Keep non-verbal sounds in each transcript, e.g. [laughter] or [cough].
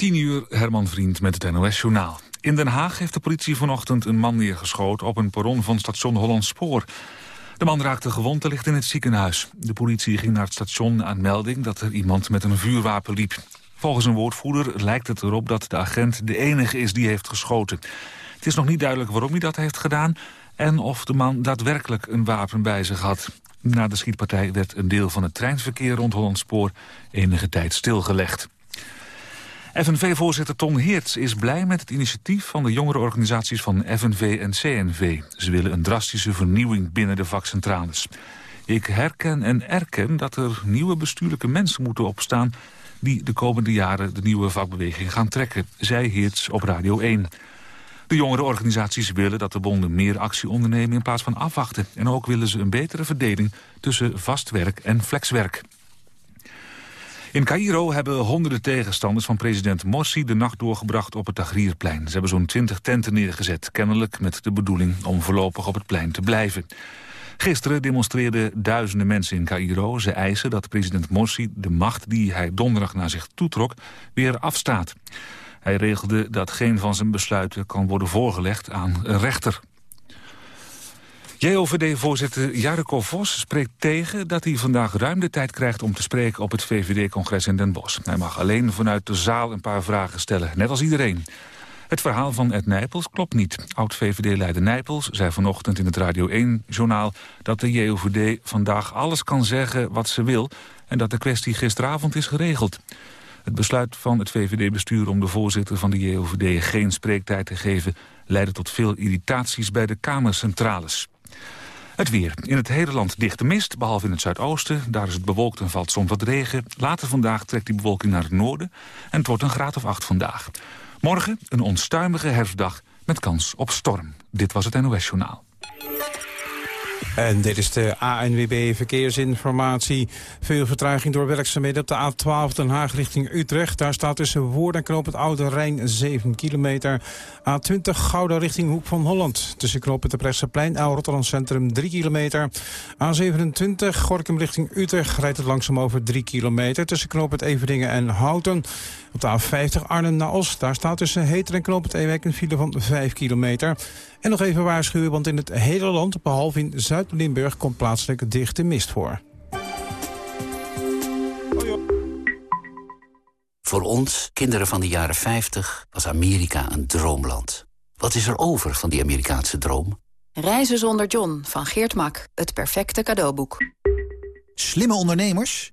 10 uur, Herman Vriend met het NOS-journaal. In Den Haag heeft de politie vanochtend een man neergeschoten... op een perron van station Holland Spoor. De man raakte gewond en ligt in het ziekenhuis. De politie ging naar het station aan melding dat er iemand met een vuurwapen liep. Volgens een woordvoerder lijkt het erop dat de agent de enige is die heeft geschoten. Het is nog niet duidelijk waarom hij dat heeft gedaan... en of de man daadwerkelijk een wapen bij zich had. Na de schietpartij werd een deel van het treinverkeer rond Hollandspoor enige tijd stilgelegd. FNV-voorzitter Ton Heerts is blij met het initiatief van de jongere organisaties van FNV en CNV. Ze willen een drastische vernieuwing binnen de vakcentrales. Ik herken en erken dat er nieuwe bestuurlijke mensen moeten opstaan... die de komende jaren de nieuwe vakbeweging gaan trekken, zei Heerts op Radio 1. De jongere organisaties willen dat de bonden meer actie ondernemen in plaats van afwachten. En ook willen ze een betere verdeling tussen vast werk en flexwerk. In Cairo hebben honderden tegenstanders van president Morsi de nacht doorgebracht op het Tagrierplein. Ze hebben zo'n twintig tenten neergezet, kennelijk met de bedoeling om voorlopig op het plein te blijven. Gisteren demonstreerden duizenden mensen in Cairo. Ze eisen dat president Morsi de macht die hij donderdag naar zich toetrok weer afstaat. Hij regelde dat geen van zijn besluiten kan worden voorgelegd aan een rechter. JOVD-voorzitter Jarko Vos spreekt tegen dat hij vandaag ruim de tijd krijgt om te spreken op het VVD-congres in Den Bosch. Hij mag alleen vanuit de zaal een paar vragen stellen, net als iedereen. Het verhaal van Ed Nijpels klopt niet. Oud-VVD-leider Nijpels zei vanochtend in het Radio 1-journaal... dat de JOVD vandaag alles kan zeggen wat ze wil... en dat de kwestie gisteravond is geregeld. Het besluit van het VVD-bestuur om de voorzitter van de JOVD geen spreektijd te geven... leidde tot veel irritaties bij de Kamercentrales. Het weer. In het hele land dichte mist, behalve in het zuidoosten. Daar is het bewolkt en valt soms wat regen. Later vandaag trekt die bewolking naar het noorden. En het wordt een graad of acht vandaag. Morgen een onstuimige herfstdag met kans op storm. Dit was het NOS Journaal. En dit is de ANWB Verkeersinformatie. Veel vertraging door werkzaamheden op de A12 Den Haag richting Utrecht. Daar staat tussen Woord en Knoop het Oude Rijn 7 kilometer. A20 Gouda richting Hoek van Holland. Tussen Knoop het Plein en Rotterdam Centrum 3 kilometer. A27 Gorkum richting Utrecht rijdt het langzaam over 3 kilometer. Tussen Knoop het Everdingen en Houten. Op de A50 Arnhem naar Os. Daar staat tussen Heter en Knoop het Ewijk een file van 5 kilometer. En nog even waarschuwen, want in het hele land, behalve in Zuid-Limburg... komt plaatselijk dichte mist voor. Voor ons, kinderen van de jaren 50, was Amerika een droomland. Wat is er over van die Amerikaanse droom? Reizen zonder John van Geert Mak. Het perfecte cadeauboek. Slimme ondernemers?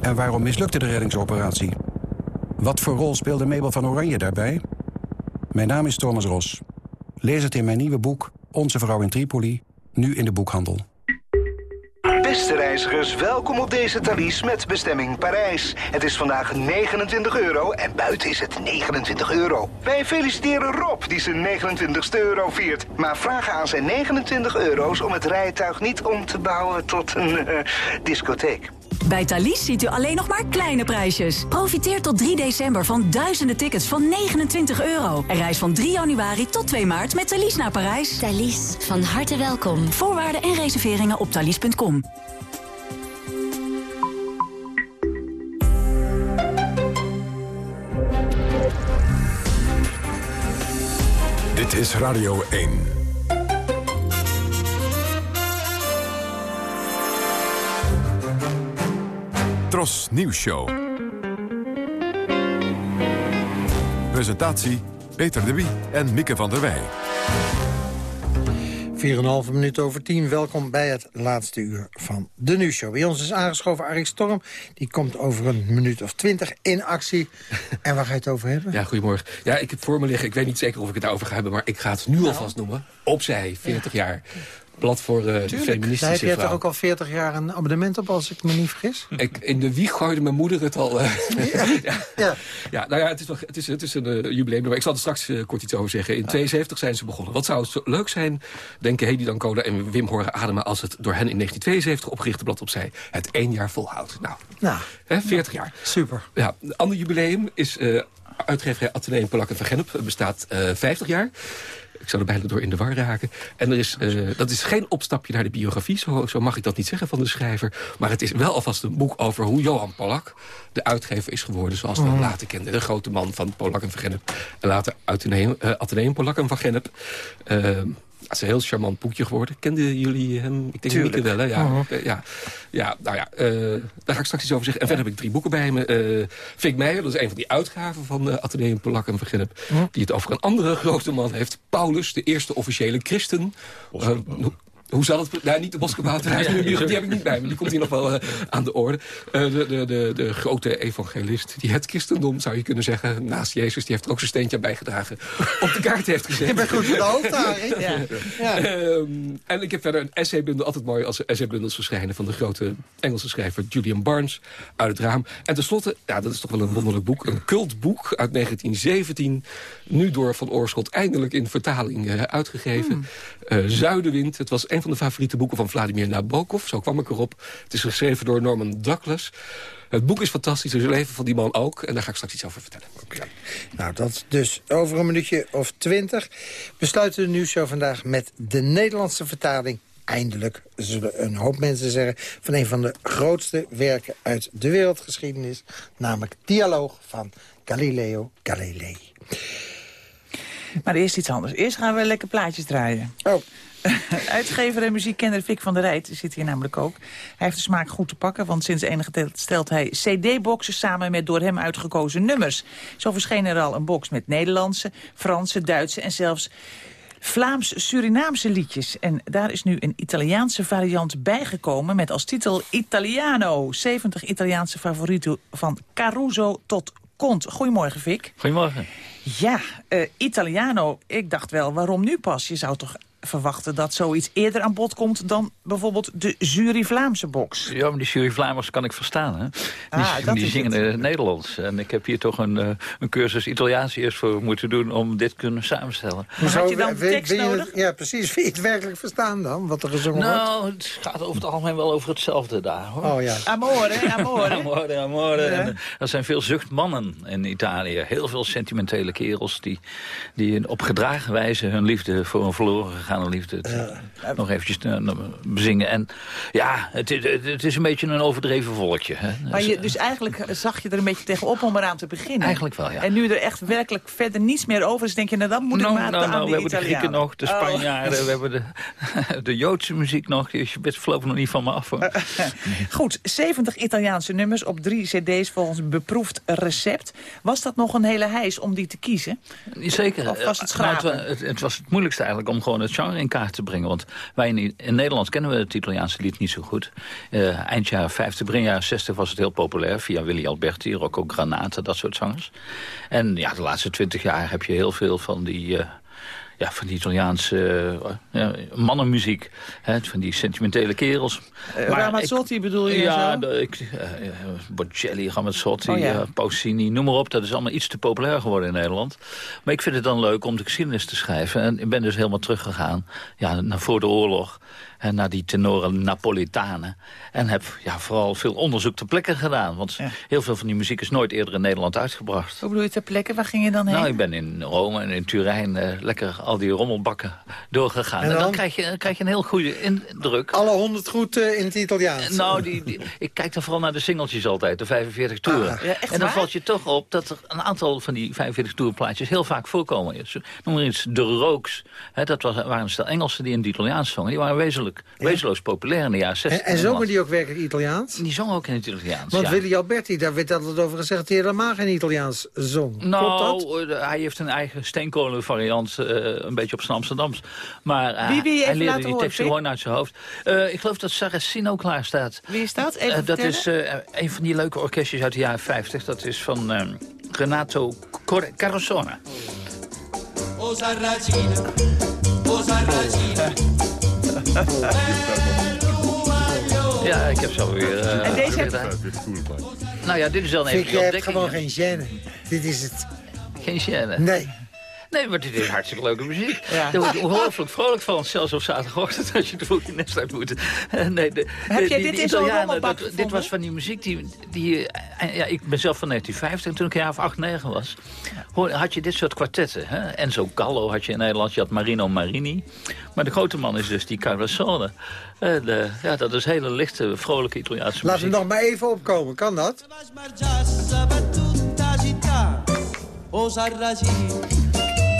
En waarom mislukte de reddingsoperatie? Wat voor rol speelde Mabel van Oranje daarbij? Mijn naam is Thomas Ros. Lees het in mijn nieuwe boek Onze Vrouw in Tripoli, nu in de boekhandel. Beste reizigers, welkom op deze Thalys met bestemming Parijs. Het is vandaag 29 euro en buiten is het 29 euro. Wij feliciteren Rob die zijn 29ste euro viert. Maar vragen aan zijn 29 euro's om het rijtuig niet om te bouwen tot een uh, discotheek. Bij Thalys ziet u alleen nog maar kleine prijsjes. Profiteer tot 3 december van duizenden tickets van 29 euro. En reis van 3 januari tot 2 maart met Thalys naar Parijs. Thalys, van harte welkom. Voorwaarden en reserveringen op thalys.com. Dit is Radio 1. Tros Nieuws Show. Presentatie Peter de Wie en Mieke van der Wij. 4,5 minuut over 10. Welkom bij het laatste uur van de nieuwsshow. Bij ons is aangeschoven Arik Storm. Die komt over een minuut of 20 in actie. En waar ga je het over hebben? Ja, goedemorgen. Ja, ik heb voor me liggen. Ik weet niet zeker of ik het daarover ga hebben, maar ik ga het nu alvast noemen. Opzij, 40 jaar. Blad voor uh, de feministische Daar heb je toch ook al 40 jaar een abonnement op, als ik me niet vergis? Ik, in de wieg gooide mijn moeder het al. Uh, [laughs] ja. ja. ja. nou ja, het is, nog, het is, het is een uh, jubileum. Maar ik zal er straks kort iets over zeggen. In 72 zijn ze begonnen. Wat zou het zo leuk zijn, denken Hedy Dancona en Wim horen ademen... als het door hen in 1972 opgerichte blad opzij het één jaar volhoudt. Nou, nou hè, 40 jaar. Super. Ja, een ander jubileum is uitgeverij Atheneum Polak en Van Gennep. Het bestaat 50 jaar. Ik zou er bijna door in de war raken. En er is, uh, dat is geen opstapje naar de biografie, zo, zo, mag ik dat niet zeggen van de schrijver. Maar het is wel alvast een boek over hoe Johan Polak de uitgever is geworden... zoals we hem later kenden. De grote man van Polak en Van Gennep. En later Atheneum, uh, Atheneum Polak en Van Gennep. Uh, het is een heel charmant boekje geworden. Kenden jullie hem? Ik denk Mieke wel, hè? Ja, uh -huh. ja, ja, nou ja, uh, daar ga ik straks iets over zeggen. En verder heb ik drie boeken bij me. Uh, Fink Meijer, dat is een van die uitgaven van uh, Atheneum Polak en Vergennep... -huh. die het over een andere grote man heeft. Paulus, de eerste officiële christen. Hoe zal het... Nou, niet de boskabouter, ja, die, die heb ik niet bij me. Die komt hier nog wel uh, aan de orde. Uh, de, de, de, de grote evangelist die het christendom, zou je kunnen zeggen... naast Jezus, die heeft er ook zijn steentje aan bijgedragen... op de kaart heeft gezet. Je bent goed voor de hoofd, ja. ja. Um, en ik heb verder een essaybundel, altijd mooi als essaybundels verschijnen... van de grote Engelse schrijver Julian Barnes uit het raam. En tenslotte, ja, dat is toch wel een wonderlijk boek... een cultboek uit 1917, nu door Van Oorschot eindelijk in vertaling uh, uitgegeven. Hmm. Zuidenwind, het was een van de favoriete boeken van Vladimir Nabokov. Zo kwam ik erop. Het is geschreven door Norman Douglas. Het boek is fantastisch, het leven van die man ook. En daar ga ik straks iets over vertellen. Okay. Nou, dat dus over een minuutje of twintig. Besluiten de nieuwsshow vandaag met de Nederlandse vertaling eindelijk, zullen een hoop mensen zeggen... van een van de grootste werken uit de wereldgeschiedenis. Namelijk Dialoog van Galileo Galilei. Maar eerst iets anders. Eerst gaan we lekker plaatjes draaien. Oh. [laughs] Uitgever en muziekkenner Vic van der Rijt zit hier namelijk ook. Hij heeft de smaak goed te pakken, want sinds enige tijd stelt hij cd-boxen samen met door hem uitgekozen nummers. Zo verscheen er al een box met Nederlandse, Franse, Duitse en zelfs Vlaams-Surinaamse liedjes. En daar is nu een Italiaanse variant bijgekomen met als titel Italiano. 70 Italiaanse favorieten van Caruso tot Kont. Goedemorgen, Vic. Goedemorgen. Ja, uh, Italiano. Ik dacht wel, waarom nu pas? Je zou toch verwachten dat zoiets eerder aan bod komt... dan bijvoorbeeld de jury Vlaamse box. Ja, maar die jury Vlaamers kan ik verstaan, hè? Die, Ah, dat die is zingen het. in het Nederlands. En ik heb hier toch een, eh, een cursus Italiaans eerst voor moeten doen... om dit te kunnen samenstellen. had je dan tekst wil je het- nodig? Ja, precies. [laughs] Wil je het werkelijk verstaan dan, wat er gezongen wordt? Nou, het gaat over het algemeen wel over hetzelfde daar, hoor. Oh ja. Amore, amore. [laughs] Amore, amore. Ja. En, eh, er zijn veel zuchtmannen in Italië. Heel veel sentimentele kerels die, die op gedragen wijze hun liefde voor een verloren liefde te- nog eventjes eh, bezingen. En ja, het, is- het, is een beetje een overdreven volkje. Hè. Maar je, dus eigenlijk zag je er een beetje tegenop om eraan te beginnen. Eigenlijk wel, ja. En nu er echt werkelijk verder niets meer over is, denk je, nou dan moet ik Nou, maar nou, aan nou, die we hebben de Grieken nog, de Oh. Spanjaarden, we hebben de, [laughs] de Joodse muziek nog. Dus je bent voorlopig nog niet van me af. hoor. [laughs] Goed, 70 Italiaanse nummers op drie cd's volgens een beproefd recept. Was dat nog een hele heis om die te kiezen? Zeker. Of was het Eh, nou, het was het moeilijkste eigenlijk om gewoon het genre in kaart te brengen. Want wij in, Nederland kennen we het Italiaanse lied niet zo goed. Eh, eind jaren 50, begin jaren 60 was het heel populair. Via Willy Alberti, Rocco Granata, dat soort zangers. En ja, de laatste 20 jaar heb je heel veel van die... eh, ja, van die Italiaanse eh, ja, mannenmuziek. Hè, van die sentimentele kerels. Uh, Maar Ramazzotti bedoel je ja, zo? ik, eh, eh, Bocelli, Ramazzotti, Oh ja. eh, Pausini, noem maar op. Dat is allemaal iets te populair geworden in Nederland. Maar ik vind het dan leuk om de geschiedenis te schrijven. En ik ben dus helemaal teruggegaan ja, naar voor de oorlog. En naar die tenoren Napolitanen. En heb ja, vooral veel onderzoek ter plekke gedaan. Want heel veel van die muziek is nooit eerder in Nederland uitgebracht. Hoe bedoel je ter plekke? Waar ging je dan heen? Nou, ik ben in Rome en in Turijn eh, lekker al die rommelbakken doorgegaan. En En dan, dan? krijg, je, krijg je een heel goede indruk. Alle honderd goed eh, in het Italiaans. Nou, die, die- ik kijk dan vooral naar de singeltjes altijd, de 45 toeren. Ah, ja, echt en dan waar? valt je toch op dat er een aantal van die 45 toerenplaatjes heel vaak voorkomen. Noem maar iets, de Rooks. Hè, dat was, waren een stel Engelsen die in het Italiaans zongen. Die waren wezenlijk, wezenloos populair in de jaren 60. En, en zongen die ook werkelijk Italiaans? Die zongen ook in het Italiaans, Want ja. Willy Alberti, daar werd altijd over gezegd... dat hij helemaal geen Italiaans zong. Klopt dat? Nou, eh, hij heeft een eigen steenkolen variant, eh, een beetje op zijn Amsterdams. Maar eh, Wie wil je hij leerde laten die Pik? gewoon uit zijn hoofd. Eh, ik geloof dat Saracino klaar staat. Wie is dat? Even dat is eh, een van die leuke orkestjes uit de jaren 50. Dat is van eh, Renato Cor- Carosone. O Sarracina, o Sarracina, Ja, ik heb zo weer... Uh, en deze heb... Nou ja, dit is wel een even Je hebt gewoon geen gêne. Dit is het. Geen gêne? Nee. Nee, maar dit is hartstikke leuke muziek. Ja. Daar word je ongelooflijk vrolijk van, zelfs op zaterdagochtend als je de vroeg in uit moet. Nee, de, Heb jij dit in zo'n dat, Dit was van die muziek die... die ja, ik ben zelf van 1950 en toen ik een jaar of 8, 9 was... had je dit soort kwartetten. Hè? Enzo Gallo had je in Nederland, je had Marino Marini. Maar de grote man is dus die Carcassonne. En, uh, ja, dat is hele lichte, vrolijke Italiaanse muziek. Laat hem nog maar even opkomen, kan dat?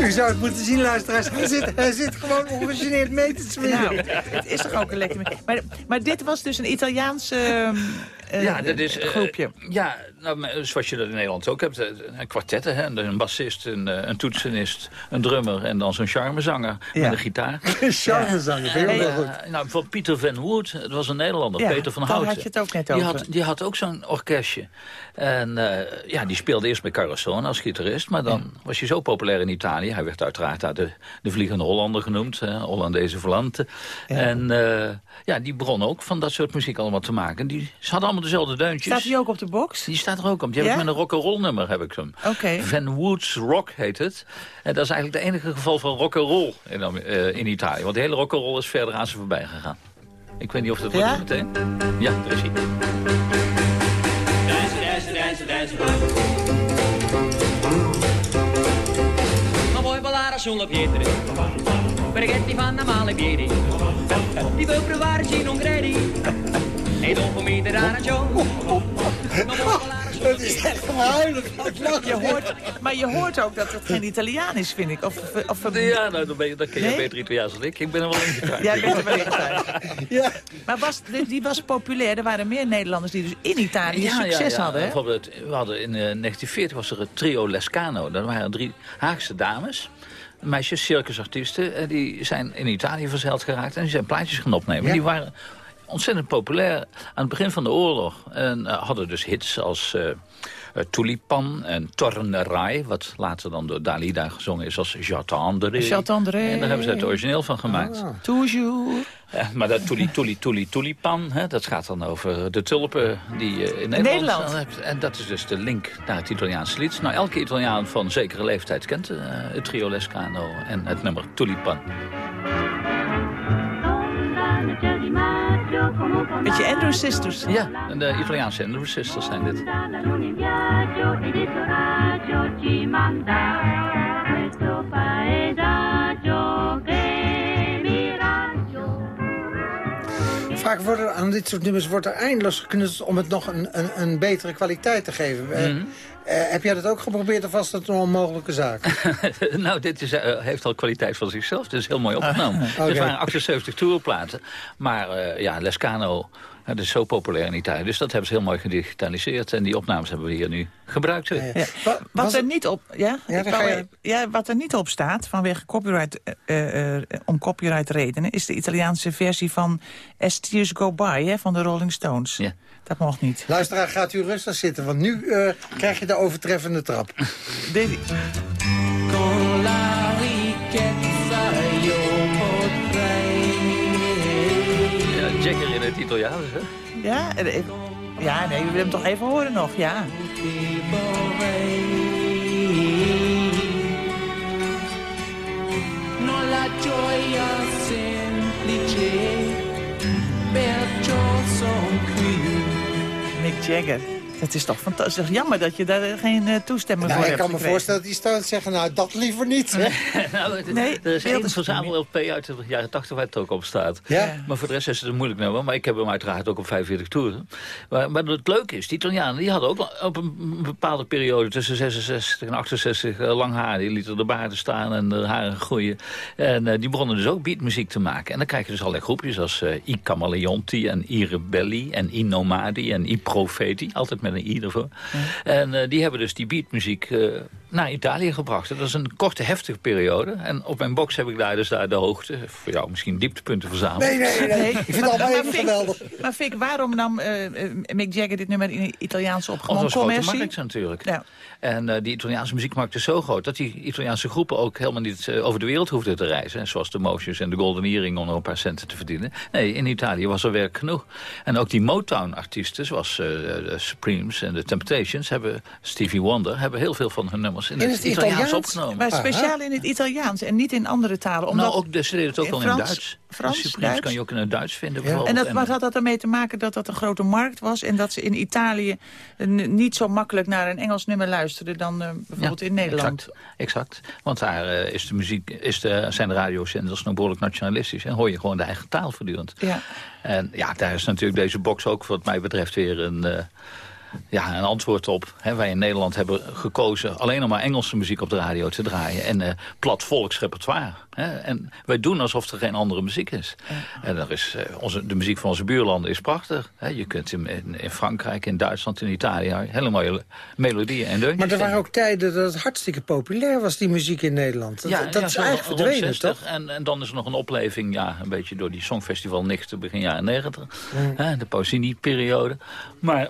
U zou het moeten zien, luisteraars. Hij zit, hij zit gewoon ongegeneerd mee te swingen. Nou, het is toch ook een lekker... Maar, maar dit was dus een Italiaanse uh, ja, dat is, uh, groepje. Ja, nou, zoals je dat in Nederland ook hebt. Een kwartetten, hè? een bassist, een, een toetsenist, een drummer... en dan zo'n charmezanger ja. met een gitaar. [laughs] charmezanger, heel ja, goed. Nou, bijvoorbeeld Pieter van Wood, het was een Nederlander, Peter van Houten. had je het ook net die over. Had, die had ook zo'n orkestje. En uh, ja, die speelde eerst bij Carcassonne als gitarist... maar dan was hij zo populair in Italië. Hij werd uiteraard de, de Vliegende Hollander genoemd, hè, Hollandese. En ja, die begon ook van dat soort muziek allemaal te maken. Die, ze hadden allemaal dezelfde deuntjes. Staat die ook op de box? Die staat er ook op. Die heb ik met een rock'n'roll nummer, heb ik. Okay. Van Woods Rock heet het. En dat is eigenlijk het enige geval van rock'n'roll in, uh, in Italië. Want de hele rock'n'roll is verder aan ze voorbij gegaan. Ik weet niet of dat wordt ja? meteen. Ja, daar is hij. Dansen, dansen, dansen, dansen. Sulle pietre? Perché ti fanno male piedi? Ti vuoi provarci non credi? E dopo mi daranno Het is echt huilen. [laughs] Je hoort, maar je hoort ook dat het geen Italiaan is, vind ik. Of, of, ja, nou, dan, ben je, dan ken je nee? beter Italiaans dan ik. Ik ben er wel ingetuigd. Jij bent er wel ingetuigd. [laughs] ja. Maar was, die was populair. Er waren meer Nederlanders die dus in Italië ja, succes ja, ja. hadden. Hè? Bijvoorbeeld, we hadden in uh, 1940 was er het trio Lescano. Dat waren drie Haagse dames meisjes, circusartiesten, die zijn in Italië verzeild geraakt en die zijn plaatjes gaan opnemen. Ja. Die waren ontzettend populair aan het begin van de oorlog. En uh, hadden dus hits als uh, uh, Tulipan en Tornerai... wat later dan door Dalida gezongen is als J'attendrai. J'attendrai. En daar hebben ze het origineel van gemaakt. Ah. Toujours. Ja, maar dat tuli, tuli, tuli, tulipan, hè, dat gaat dan over de tulpen die je in Nederland, Nederland. hebt. En dat is dus de link naar het Italiaanse lied. Nou, elke Italiaan van zekere leeftijd kent het trio Lescano en het nummer Tulipan. Beetje Andrew Sisters. Ja, de Italiaanse Andrew Sisters zijn dit. Worden aan dit soort nummers wordt er eindeloos geknutst om het nog een, een, een betere kwaliteit te geven. Mm -hmm. Uh, heb jij dat ook geprobeerd of was dat een onmogelijke zaak? [laughs] nou, dit is, uh, heeft al kwaliteit van zichzelf. Het is heel mooi opgenomen. [laughs] okay. Er waren 78 tourplaten. Maar uh, ja, Lescano dat is zo populair in Italië. Dus dat hebben ze heel mooi gedigitaliseerd. En die opnames hebben we hier nu gebruikt. Ja, ja. Wat, wat er niet op, ja, ja, je... ja, wat er niet op staat vanwege copyright, uh, uh, om copyright redenen... is de Italiaanse versie van As Tears Go By hè, van de Rolling Stones. Ja. Dat mocht niet. Luisteraar, gaat u rustig zitten, want nu uh, krijg je de overtreffende trap. Het Italiaans, hè? Ja, ja, nee, we willen hem toch even horen nog, ja. Non la gioia semplice, perciò son qui. Mick Jagger. Het is toch fantastisch. Jammer dat je daar geen uh, toestemming nou, voor hebt Ik kan me voorstellen dat die Stones zeggen, nou, dat liever niet. Hè? [laughs] nou, nee, er is één verzamel-LP uit de jaren 80 waar het ook op staat. Ja? Maar voor de rest is het een moeilijk nummer. Maar ik heb hem uiteraard ook op 45 toeren. Maar, maar het leuke is, die Italianen die hadden ook op een bepaalde periode... tussen 66 en 68 uh, lang haar. Die lieten de baarden staan en de haren groeien. En uh, die begonnen dus ook beatmuziek te maken. En dan krijg je dus allerlei groepjes als uh, I Camaleonti en I Rebelli... en I Nomadi en I Profeti. Altijd met een I ervoor. Ja. En uh, die hebben dus die beatmuziek uh, naar Italië gebracht. Dat is een korte, heftige periode. En op mijn box heb ik daar dus daar de hoogte, voor jou misschien dieptepunten verzameld. Nee, nee, nee. Ik vind het allemaal even geweldig. Maar Fik, waarom nam uh, Mick Jagger dit nummer in Italiaans op? Gewoon Omdat commercie? grote markt natuurlijk. Ja. En uh, die Italiaanse muziekmarkt is zo groot... dat die Italiaanse groepen ook helemaal niet uh, over de wereld hoefden te reizen. Zoals de Motions en de Golden Earring om er een paar centen te verdienen. Nee, in Italië was er werk genoeg. En ook die Motown-artiesten, zoals uh, de Supremes en de Temptations... hebben Stevie Wonder, hebben heel veel van hun nummers in, In het, het Italiaans, Italiaans? opgenomen. Maar speciaal in het Italiaans en niet in andere talen. Omdat Nou, ook, deden het ook in al in Duits. Frans, de Supremes Duits? kan je ook in het Duits vinden Ja. En dat, wat had dat ermee te maken dat dat een grote markt was... en dat ze in Italië eh, niet zo makkelijk naar een Engels nummer luisterden... dan eh, bijvoorbeeld in Nederland? Exact, exact. Want daar eh, is de muziek, is de, zijn de radiozenders nog behoorlijk nationalistisch. En hoor je gewoon de eigen taal voortdurend. Ja. En ja, daar is natuurlijk deze box ook wat mij betreft weer een, ja, een antwoord op. Hè, wij in Nederland hebben gekozen alleen nog maar Engelse muziek op de radio te draaien. En eh, plat volksrepertoire. Hè. En wij doen alsof er geen andere muziek is. En er is, eh, onze, de muziek van onze buurlanden is prachtig. Hè. Je kunt in, in, Frankrijk, in Duitsland, in Italië... hele mooie melodieën en deuntjes Maar er waren ook tijden dat het hartstikke populair was, die muziek in Nederland. Dat, dat is eigenlijk verdwenen, 60. toch? En, en dan is er nog een opleving, ja, een beetje door die Songfestival Nichten begin jaren 90. Hè, de Pausini-periode. Maar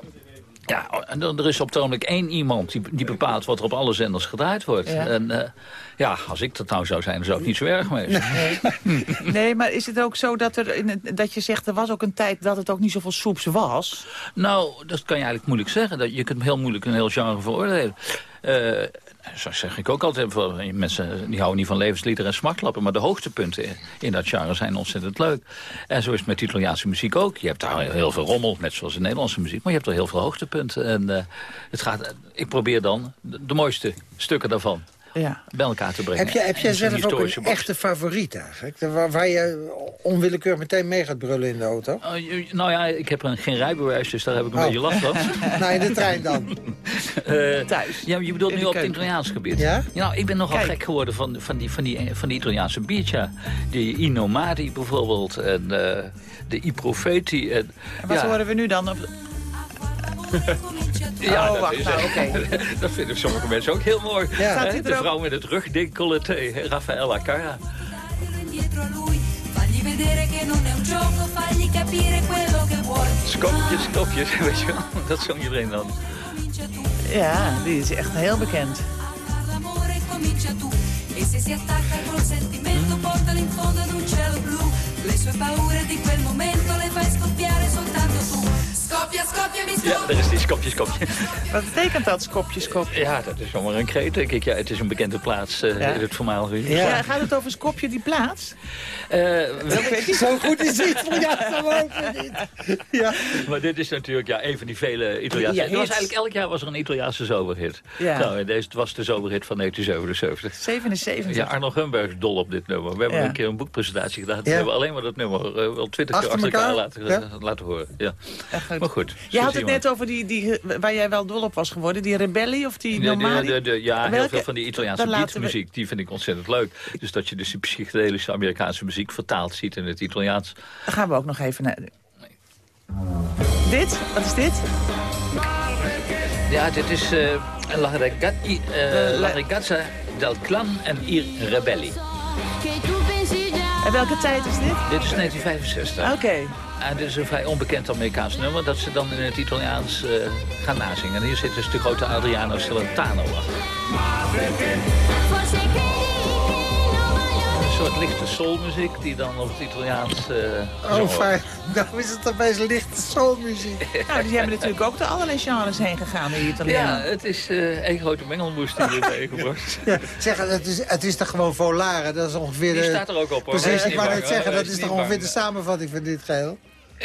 ja, en dan, er is op het ogenblik één iemand die, die bepaalt wat er op alle zenders gedraaid wordt. Ja. En eh, ja, als ik dat nou zou zijn, zou ik niet zo erg mee zijn. [laughs] Nee, maar is het ook zo dat, er in dat je zegt... er was ook een tijd dat het ook niet zoveel soeps was? Nou, dat kan je eigenlijk moeilijk zeggen. Dat, je kunt heel moeilijk een heel genre veroordelen. Eh, zo zeg ik ook altijd. Voor mensen die houden niet van levensliederen en smartlappen. Maar de hoogtepunten in, dat genre zijn ontzettend leuk. En zo is het met Italiaanse muziek ook. Je hebt daar heel veel rommel, net zoals in Nederlandse muziek. Maar je hebt er heel veel hoogtepunten. En eh, het gaat, ik probeer dan de mooiste stukken daarvan Ja. bij elkaar te brengen. Heb, jij heb jij een zelf ook een box. echte favoriet eigenlijk? Waar, waar je onwillekeurig meteen mee gaat brullen in de auto? Oh, je- nou ja, ik heb een, geen rijbewijs, dus daar heb ik een Oh. beetje last van. [laughs] nou, in de trein dan. [laughs] Eh, Thuis. Ja, je bedoelt nu op het. Italiaans gebied. Ja? Nou, ik ben nogal Kijk. gek geworden van, van, die, van, die, van die Italiaanse biertja. Die Inomati bijvoorbeeld en eh, de I Profeti. En, En wat ja, horen we nu dan? Op... ja, Oh, dat wacht, is- nou, oké. [laughs] dat vinden sommige mensen ook heel mooi. Ja. De vrouw met het rugdecolleté, Raffaella Cara. dietro a lui fagli vedere che non è un gioco fagli capire quello che vuoi Skopjes, skopjes, [laughs] weet je wel. Dat zong iedereen dan. Ja, die is echt heel bekend. l'amore comincia tu e se si attacca col sentimento portalo in fondo ad un cielo blu le sue paure di quel momento le fai scoppiare soltanto tu scoppia mi Ja, daar is die skopje, skopje. Wat betekent dat, skopje, skopje? Ja, dat is zomaar een kreet, denk ik. Ja, het is een bekende plaats eh, Ja. in het voormalige Ja. Ja, gaat het over Skopje, die plaats? Eh, Zo goed is het voor jou niet. Ja. Maar dit is natuurlijk ja, een van die vele Italiaanse... Ja, het was hits. eigenlijk elk jaar was er een Italiaanse zomerhit. Ja. Nou, en deze was de zomerhit van 1977. 77. Ja, Arno Gunberg is dol op dit nummer. We hebben Ja. een keer een boekpresentatie gedaan. We hebben alleen maar dat nummer eh, wel twintig keer Achter elkaar elkaar? laten, Ja. laten horen. Ja. Echt. Maar goed. Je had het net over die, die, waar jij wel dol op was geworden. Die Rebelli of die De- de- Nomadi? de- de- ja, heel veel van die Italiaanse we- beatmuziek, die vind ik ontzettend leuk. Dus dat je dus die psychedelische Amerikaanse muziek vertaald ziet in het Italiaans. Dan gaan we ook nog even naar... Dit? Wat is dit? Ja, dit is eh, La, Ragazzi, eh, Eh, La Ragazza del Clan en I Rebelli. En welke tijd is dit? Dit is 1965. Oké. En dit is een vrij onbekend Amerikaans nummer... dat ze dan in het Italiaans eh, gaan nazingen. En hier zit dus de grote Adriano Celentano achter. Een soort lichte soulmuziek die dan op het Italiaans... eh, Oh, fijn. Nou is het opeens lichte soulmuziek. [laughs] Nou, die hebben natuurlijk ook door allerlei genres heen gegaan, die Ja, Italianen. het is eh één grote mengelmoes die je meegebracht. [laughs] Ja, zeg, het is, het is toch gewoon volaren? Dat is ongeveer Die de... staat er ook op, hoor. Precies, ik niet wou net zeggen, dat is toch ongeveer bang. de samenvatting van dit geheel?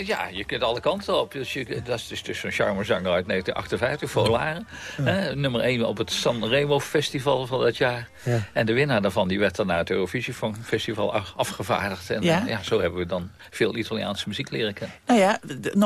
Ja, je kunt alle kanten op. Dus je, dat is dus, dus zo'n charmerzanger uit 1958, Volaren. Eh, nummer 1 op het Sanremo Festival van dat jaar. Ja. En de winnaar daarvan die werd dan naar het Eurovisie Festival af- afgevaardigd. En Ja. eh, ja, zo hebben we dan veel Italiaanse muziek leren kennen. Nou ja,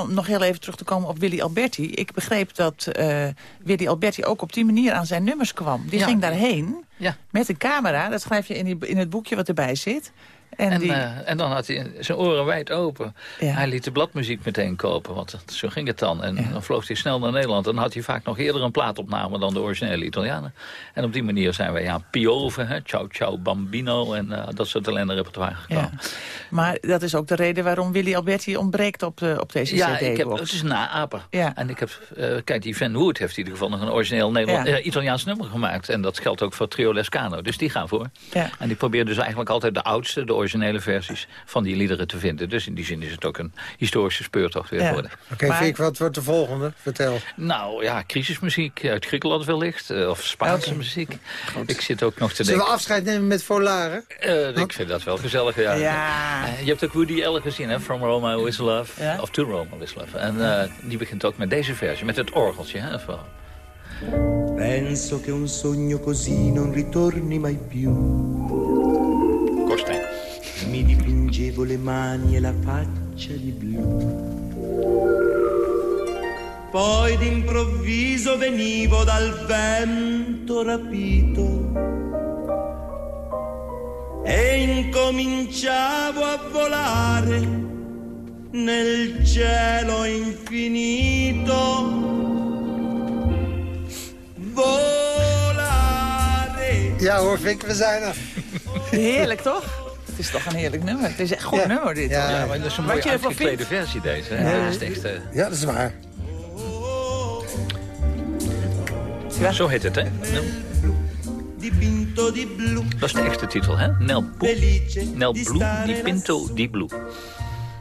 nog heel even terug te komen op Willy Alberti. Ik begreep dat eh, Willy Alberti ook op die manier aan zijn nummers kwam. Die Ja. ging daarheen Ja. met een camera. Dat schrijf je in, die, in het boekje wat erbij zit. En, En, die, eh, en dan had hij zijn oren wijd open. Hij liet de bladmuziek meteen kopen, want zo ging het dan. En dan vloog hij snel naar Nederland. En dan had hij vaak nog eerder een plaatopname dan de originele Italianen. En op die manier zijn wij aan Piove, hè, Ciao Ciao Bambino... en eh, dat soort repertoire gekomen. ja. Maar dat is ook de reden waarom Willy Alberti ontbreekt op, de, op deze Ja, cd ik heb, het is een naaper. Ja. En ik heb, eh, kijk, die Van Wood heeft in ieder geval nog een origineel Nederland, Ja. eh, Italiaans nummer gemaakt. En dat geldt ook voor Trio Lescano. Dus die gaan voor. Ja. En die proberen dus eigenlijk altijd de oudste, de originele versies van die liederen te vinden. Dus in die zin is het ook een historische speurtocht weer Ja. geworden. Oké, Fik, wat wordt de volgende? Vertel. Nou ja, crisismuziek uit Griekenland wellicht. eh, of Spaanse muziek. Ik zit ook nog te Zullen we denken... afscheid nemen met Volaren? Eh, ik vind dat wel gezellig, ja. Ja. Eh, je hebt ook Woody Allen gezien, hè? From Roma with Love. Of To Roma with Love. En eh, die begint ook met deze versie, met het orgeltje. Hè? Vooral. Penso che un sogno così non ritorni mai più. Mi dipingevo le mani e la faccia di blu. Poi d'improvviso venivo dal vento rapito e incominciavo a volare nel cielo infinito. Volare. Ja hoor, Fik, we zijn er. Heerlijk, toch? Het is toch een heerlijk nummer. Het is echt een goed Ja. nummer, dit. Ja, Ja, maar dat is een mooie uitgeklede vindt? versie deze. Hè? Ja. Dat is de echte... Ja, dat is waar. Zo heet het, hè? Dat is de echte titel, hè? Nel, Poe- Nel Blue di Pinto di Blue.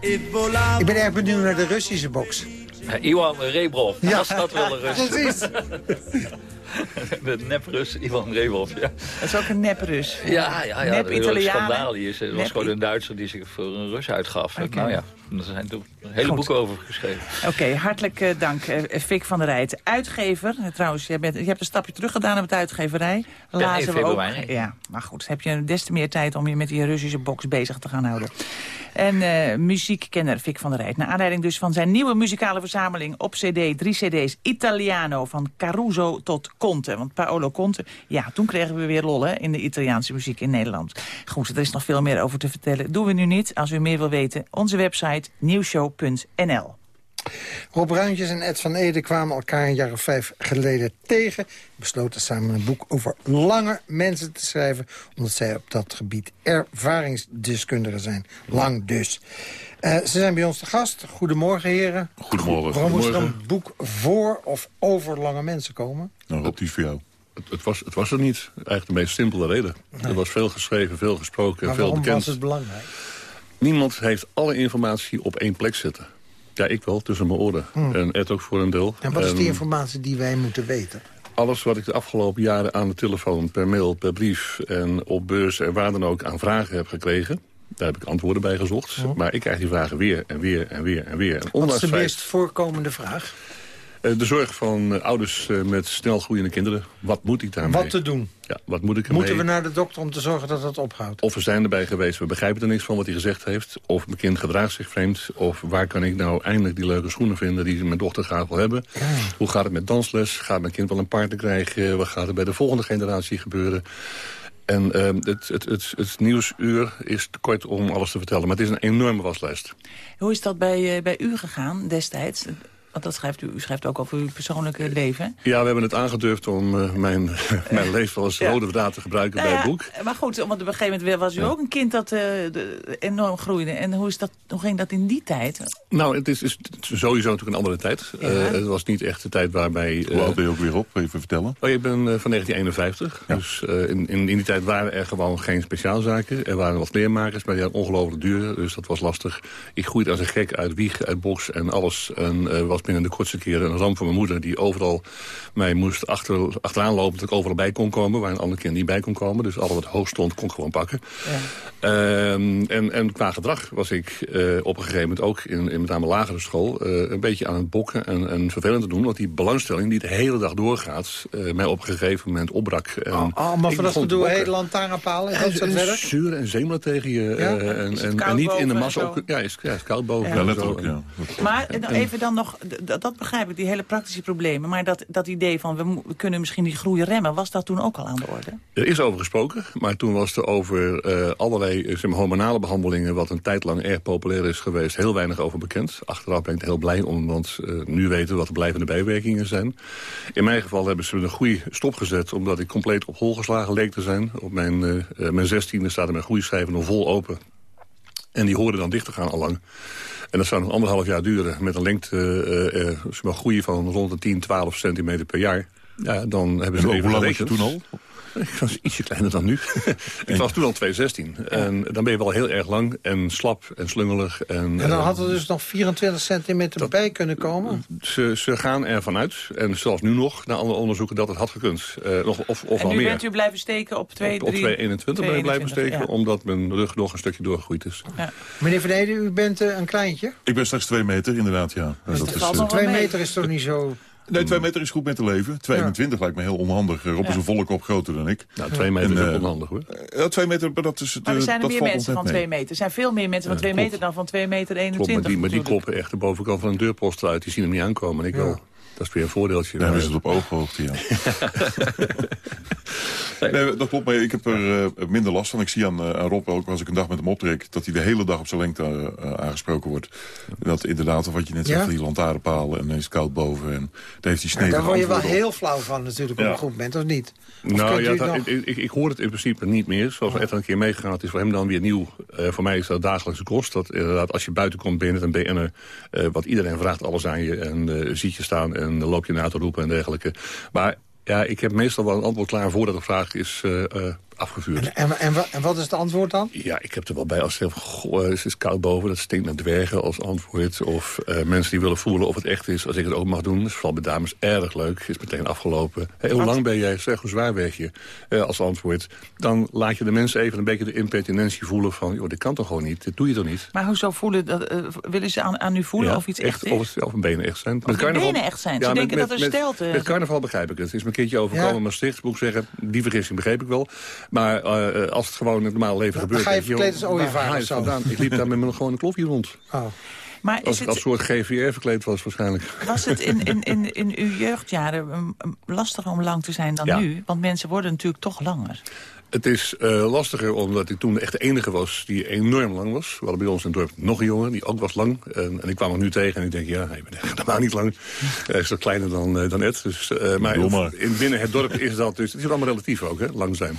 Ik ben erg benieuwd naar de Russische box. Uh, Iwan Rebrov, Ja. was dat wel een Rus? [laughs] Precies. [laughs] [laughs] de nep-Rus Iwan Rebrov, ja. Dat is ook een nep-Rus. Ja, ja, ja. Nep Italiaan. is, het was gewoon een Duitser die zich voor een Rus uitgaf. Nou ja, er zijn toen hele Goed. boeken over geschreven. Oké, hartelijk eh, dank, eh, Fik van der Rijt. Uitgever, eh, trouwens, je, bent, je hebt een stapje terug gedaan op de uitgeverij. Lazen 1 we ook. Ja, maar goed, heb je des te meer tijd om je met die Russische box bezig te gaan houden. En muziekkenner Fik van der Rijt. Naar aanleiding dus van zijn nieuwe muzikale verzameling op cd, drie cd's, Italiano, van Caruso tot Conte. Want Paolo Conte, ja, toen kregen we weer lol hè, in de Italiaanse muziek in Nederland. Goed, er is nog veel meer over te vertellen. Doen we nu niet. Als u meer wil weten, onze website nieuwshow.nl. Rob Ruintjes en Ed van Ede kwamen elkaar een jaar of vijf geleden tegen. Besloten samen een boek over lange mensen te schrijven... omdat zij op dat gebied ervaringsdeskundigen zijn. Lang dus. Eh, ze zijn bij ons te gast. Goedemorgen, heren. Goedemorgen. Waarom moest er een boek voor of over lange mensen komen? Nou, Rob, die is voor jou. Het, het, was, het was er niet. Eigenlijk de meest simpele reden. Er was veel geschreven, veel gesproken, Maar veel waarom bekend. was het belangrijk? Niemand heeft alle informatie op één plek zitten. Ja, ik wel, tussen mijn oren. Hmm. En Ed ook voor een deel. En wat is die En informatie die wij moeten weten? Alles wat ik de afgelopen jaren aan de telefoon, per mail, per brief... en op beurs en waar dan ook aan vragen heb gekregen... daar heb ik antwoorden bij gezocht. Maar ik krijg die vragen weer en weer en weer en weer. En Wat is de meest voorkomende vraag? Eh, De zorg van eh, ouders eh, met snel groeiende kinderen. Wat moet ik daarmee? Wat te doen? Ja, wat moet ik ermee? Moeten we naar de dokter om te zorgen dat het ophoudt? Of we zijn erbij geweest, we begrijpen er niks van wat hij gezegd heeft. Of mijn kind gedraagt zich vreemd. Of waar kan ik nou eindelijk die leuke schoenen vinden die mijn dochter graag wil hebben. Hoe gaat het met dansles? Gaat mijn kind wel een partner krijgen? Wat gaat er bij de volgende generatie gebeuren? En eh, het, het, het, het nieuwsuur is te kort om alles te vertellen. Maar het is een enorme waslijst. Hoe is dat bij, eh, bij u gegaan destijds? Want dat schrijft u, u schrijft ook over uw persoonlijke leven. Ja, we hebben het aangedurfd om eh, mijn, [laughs] mijn leven als Ja. rode draad te gebruiken Nou bij ja, het boek. Maar goed, want op een gegeven moment was u ook een kind dat eh, enorm groeide. En hoe, is dat, hoe ging dat in die tijd? Nou, het is, is sowieso natuurlijk een andere tijd. Ja. Eh, het was niet echt de tijd waarbij... Hoe oud ben je ook weer op? Even vertellen. Oh, ik ben eh, van 1951. Dus eh, in, in, in die tijd waren er gewoon geen speciaalzaken. Er waren wat kleermakers, maar die hadden ongelooflijk duur. Dus dat was lastig. Ik groeide als een gek uit wieg, uit box en alles. En eh, was binnen de kortste keren een ramp voor mijn moeder... die overal mij moest achter, achteraan lopen dat ik overal bij kon komen... waar een ander kind niet bij kon komen. Dus alles wat hoog stond, kon ik gewoon pakken. Ehm, en, en qua gedrag was ik eh, op een gegeven moment ook in, in met name lagere school... eh, een beetje aan het bokken en, en vervelend te doen. Want die belangstelling die de hele dag doorgaat... eh, mij op een gegeven moment opbrak. En Allemaal ik van dat begon te gedoe, heen, lantaarnpalen en dat soort En werk? Zeuren en zemelen tegen je. Ja? eh, en, en, niet in de massa. Ook, ja, is, ja, is koud boven. Ja. Ja, ja. Maar even dan nog dat begrijp ik, die hele praktische problemen. Maar dat, dat idee van we, kunnen misschien die groei remmen... was dat toen ook al aan de orde? Er is over gesproken, maar toen was er over eh, allerlei eh, zeg hormonale behandelingen... wat een tijd lang erg populair is geweest, heel weinig over bekend. Achteraf ben ik heel blij om, want eh, nu weten we wat de blijvende bijwerkingen zijn. In mijn geval hebben ze een groei stopgezet... omdat ik compleet op hol geslagen leek te zijn. Op mijn, mijn zestiende staat er mijn groeischijven nog vol open. En die hoorden dan dicht te gaan allang. En dat zou nog anderhalf jaar duren met een lengte eh, eh, zeg maar, groei van rond de 10, 12 centimeter per jaar. Ja, dan hebben ze En even hoe lang was je toen al? Ik was ietsje kleiner dan nu. [laughs] ik was toen al 2,16. En dan ben je wel heel erg lang en slap en slungelig. En, En dan eh, had er dus nog 24 centimeter bij kunnen komen. ze, ze gaan ervan uit, en zelfs nu nog, na andere onderzoeken, dat het had gekund. Eh, nog, of of en al nu meer. bent u blijven steken op 2, op, op 2,21 ben ik blijven steken, ja. omdat mijn rug nog een stukje doorgegroeid is. Meneer Van Ede, u bent eh, een kleintje. Ik ben straks twee meter, inderdaad, ja. Dus dat dat valt nog eh, wel Twee mee. meter is toch niet zo... Nee, twee meter is goed met te leven. 22 lijkt me heel onhandig. Rob is een volle kop groter dan ik. Nou, twee meter En, is ook eh, onhandig, hoor. Ja, twee meter, maar dat is... Maar er eh, zijn er dat meer valt mensen van net 2 mee. meter. Er zijn veel meer mensen van 2 meter dan van 2 meter 21 Klopt, maar die, maar die kloppen echt de bovenkant van een deurpost uit. Die zien hem niet aankomen. En ik Ja. wel. Dat is weer een voordeeltje. Dan is het op ooghoogte, ja. [laughs] nee, dat klopt, maar ik heb er eh, minder last van. Ik zie aan, eh, aan Rob ook, als ik een dag met hem optrek... dat hij de hele dag op zijn lengte eh, aangesproken wordt. Dat inderdaad, of wat je net Ja? zegt, die lantaarnpalen... en dan is het koud boven en daar heeft hij snedig daar word je wel op. heel flauw van natuurlijk, op Ja. een goed bent, of niet? Of Nou ja, u dat- nog- ik, ik, ik hoor het in principe niet meer. Zoals we echt een keer meegegaan, het is voor hem dan weer nieuw. Eh, voor mij is dat dagelijkse kost. Dat inderdaad, als je buiten komt, ben je net een BN'er. eh wat iedereen vraagt alles aan je. En eh, ziet je staan en dan loop je na te roepen en dergelijke. Maar ja, ik heb meestal wel een antwoord klaar voordat de vraag is eh, eh, afgevuurd. En, en, wa- en wat is het antwoord dan? Ja, ik heb er wel bij als ze zeggen, van, goh, het is koud boven, dat stinkt naar dwergen als antwoord. Of eh, mensen die willen voelen of het echt is, als ik het ook mag doen. Dat is vooral bij dames erg leuk, is meteen afgelopen. Hey, hoe lang ben jij? Zeg, hoe zwaar weeg je? Eh, als antwoord. Dan laat je de mensen even een beetje de impertinentie voelen van, joh, dit kan toch gewoon niet, dit doe je toch niet? Maar hoezo voelen, dat, eh, willen ze aan, aan u voelen Ja, of iets echt, is? Of, het, of een benen echt zijn. Of de benen echt zijn. Ze denken dat er met, stelte- Met carnaval begrijp ik het. Het is me een keertje overkomen Ja. Maastricht. Moet ik zeggen, die vergissing begreep ik wel. Maar eh, als het gewoon in het normale leven Dan gebeurt... ga je verkleed als ooievaar of het zo. Ik liep daar met mijn gewone klofje rond. Oh. Maar Als is ik als het, soort GVR verkleed was waarschijnlijk. was het in, in, in, [laughs] in uw jeugdjaren um, um, lastiger om lang te zijn dan Ja. nu? Want mensen worden natuurlijk toch langer. Het is eh, lastiger omdat ik toen echt de enige was die enorm lang was. We hadden bij ons in het dorp nog een jongen, die ook was lang. En, en ik kwam hem nu tegen en ik denk, ja, hij bent echt helemaal niet lang. [laughs] Hij is toch kleiner dan, eh, dan Ed. Dus, eh, maar. in, binnen het dorp is dat dus... Het is allemaal relatief ook, hè, lang zijn.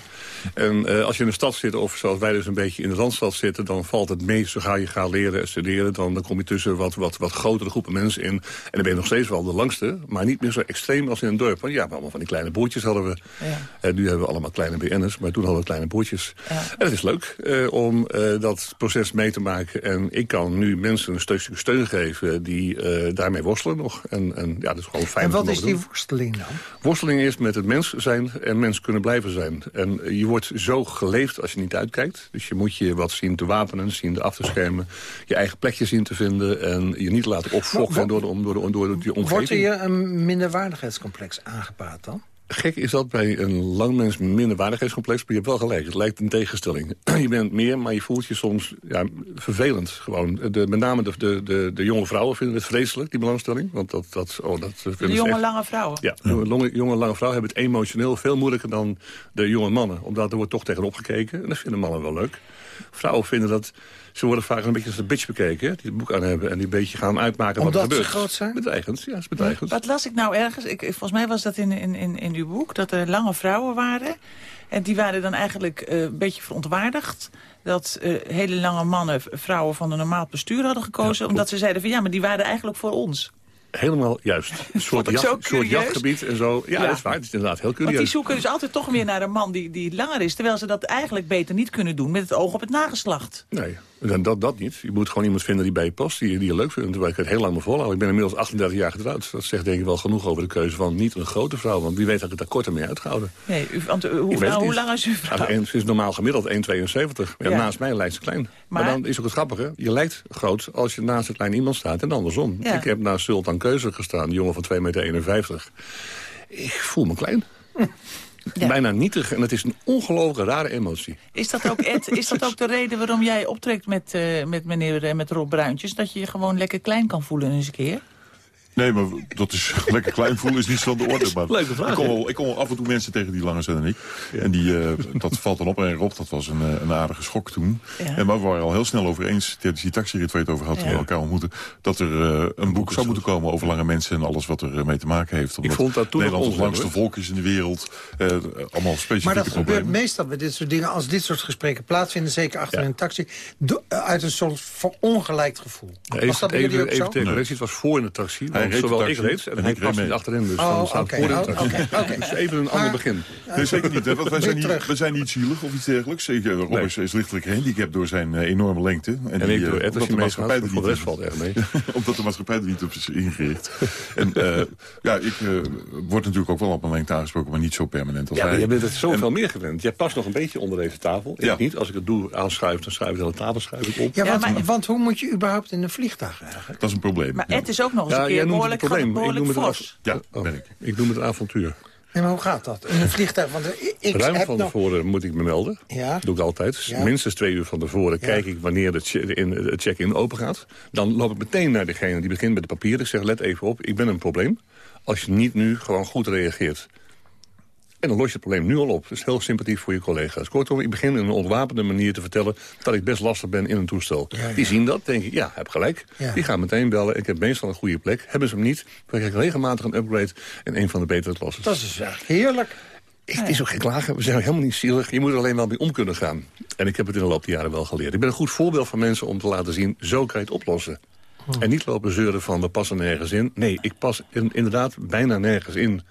En eh, als je in de stad zit, of zoals wij dus een beetje in de Randstad zitten... dan valt het mee, zo ga je gaan leren en studeren... dan, dan kom je tussen wat, wat, wat grotere groepen mensen in. En dan ben je nog steeds wel de langste, maar niet meer zo extreem als in een dorp. Want ja, we allemaal van die kleine broertjes hadden we. Ja. En nu hebben we allemaal kleine BN'ers, maar toen hadden we kleine broertjes. En het is leuk eh, om eh, dat proces mee te maken. En ik kan nu mensen een stukje steun geven die eh, daarmee worstelen nog. En, en ja, dat is gewoon fijn En wat is die doen. worsteling dan? Worsteling is met het mens zijn en mens kunnen blijven zijn. En je wordt zo geleefd als je niet uitkijkt. Dus je moet je wat zien te wapenen, zien te af te schermen. Je eigen plekje zien te vinden. En je niet laten opfokken door de, om- door de, door de, die omgeving. Wordt er je een minderwaardigheidscomplex aangepraat dan? Gek is dat bij een lang mens minderwaardigheidscomplex, maar je hebt wel gelijk. Het lijkt een tegenstelling. [clears throat] je bent meer, maar je voelt je soms ja, vervelend. Gewoon. De, met name de, de, de, de jonge vrouwen vinden het vreselijk, die belangstelling. Want dat, dat, oh, dat vinden De jonge echt- lange vrouwen. Ja, jonge, jonge, jonge lange vrouwen hebben het emotioneel veel moeilijker dan de jonge mannen. Omdat er wordt toch tegenop gekeken. En dat vinden mannen wel leuk. Vrouwen vinden dat... Ze worden vaak een beetje als een bitch bekeken. hè, Die het boek aan hebben en die een beetje gaan uitmaken Omdat wat er ze gebeurt. groot zijn? Bedreigend, ja, is bedreigend. Wat las ik nou ergens? Ik, volgens mij was dat in, in, in, in uw boek, dat er lange vrouwen waren. En die waren dan eigenlijk eh, een beetje verontwaardigd... dat eh, hele lange mannen vrouwen van een normaal bestuur hadden gekozen... omdat ze zeiden van ja, maar die waren eigenlijk voor ons. Helemaal juist. [laughs] Een soort, jacht, soort curieus. jachtgebied en zo. Ja, Ja. dat is waar. Het is inderdaad heel Want die curieus. zoeken dus altijd toch weer naar een man die, die langer is... terwijl ze dat eigenlijk beter niet kunnen doen met het oog op het nageslacht. Nee, dat, dat, dat niet. Je moet gewoon iemand vinden die bij je past, die, die je leuk vindt. Terwijl ik het heel lang me volhouden. Ik ben inmiddels 38 jaar getrouwd. Dat zegt denk ik wel genoeg over de keuze van niet een grote vrouw. Want wie weet dat ik het daar korter mee uitgehouden. Nee, u, want, uh, hoe, nou, hoe lang is uw vrouw? En Ze is normaal gemiddeld 1,72. Ja, Ja. Naast mij lijkt ze klein. Maar, Maar- dan is ook het grappige. Je lijkt groot als je naast een klein iemand staat en andersom. Ja. Ik heb naast Sultan Keuzer gestaan, een jongen van 2,51 meter. Ik voel me klein. [laughs] Bijna nietig. En het is een ongelooflijke rare emotie. Is dat ook, Ed, is dat ook de reden waarom jij optrekt met, eh, met meneer met Rob Bruintjes? Dat je je gewoon lekker klein kan voelen eens een keer? Nee, maar dat is [laughs] lekker klein voelen is niet zo aan de orde. Maar Leuke vraag, Ik kom, wel, ik kom wel af en toe mensen tegen die langer zijn dan ik. En die, eh, dat valt dan op. En Rob, dat was een, eh, een aardige schok toen. Ja. En maar we waren al heel snel over eens, tijdens die taxirit waar je het over had, toen Ja. we elkaar ontmoeten, dat er eh, een boek zou moeten komen over lange mensen en alles wat er mee te maken heeft. Omdat vond dat toen Nederland het langste volk is in de wereld. eh, allemaal specifieke Maar dat gebeurt meestal bij dit soort dingen. Als dit soort gesprekken plaatsvinden, zeker achter een taxi... uit een soort verongelijkt gevoel. Was Even, dat bij jullie even, ook even zo? tegen correctie, het was voor in de taxi. Hij want zowel taxi ik reed en, en hij ik reed past niet achterin. Dus Oh, dan staat voor in de taxi. oké, oké. Dus even een ander begin. Nee, zeker niet. Hè, want wij, zijn niet wij zijn niet zielig of iets dergelijks. Eh, Rob Nee. is, is lichtelijk gehandicapt door zijn eh, enorme lengte. En, En die, ik eh, door Ed, als omdat je de maatschappij er voor niet de rest valt erg [laughs] mee. omdat de maatschappij er niet op is ingericht. en eh, ja, ik eh, word natuurlijk ook wel op mijn lengte aangesproken, maar niet zo permanent als Ja, hij. je bent het zoveel meer gewend. Jij past nog een beetje onder deze tafel. Ik Ja. niet. Als ik het doe, aanschuif, dan schuif ik de hele tafel schuif ik op. Ja, Ja, want, maar- want hoe moet je überhaupt in een vliegtuig eigenlijk? Dat is een probleem. Maar ja. Ed is ook nog eens Ja, een keer het behoorlijk, probleem. Ik noem het een fors. Ja, Oh, ben ik. ik noem het avontuur. Nee, maar hoe gaat dat? In een vliegtuig? Want eh, ik Ruim heb van nog... tevoren moet ik me melden. Ja. doe ik altijd. Ja. Minstens twee uur van tevoren kijk ik wanneer het check-in open gaat. Dan loop ik meteen naar degene die begint met de papieren. Ik zeg, let even op, ik ben een probleem. Als je niet nu gewoon goed reageert. En dan los je het probleem nu al op. Dat is heel sympathiek voor je collega's. Kortom, ik begin in een ontwapende manier te vertellen... dat ik best lastig ben in een toestel. ja. Die zien dat, denk ik, ja, heb gelijk. Ja. Die gaan meteen bellen. Ik heb meestal een goede plek. Hebben ze hem niet, dan krijg ik regelmatig een upgrade... in een van de betere klassen. Dat is eigenlijk heerlijk. Het is ook geen klagen. We zijn helemaal niet zielig. Je moet er alleen wel mee om kunnen gaan. En ik heb het in de loop der jaren wel geleerd. Ik ben een goed voorbeeld van mensen om te laten zien... zo kan je het oplossen. En niet lopen zeuren van we passen nergens in. Nee, ik pas in- inderdaad bijna nergens in.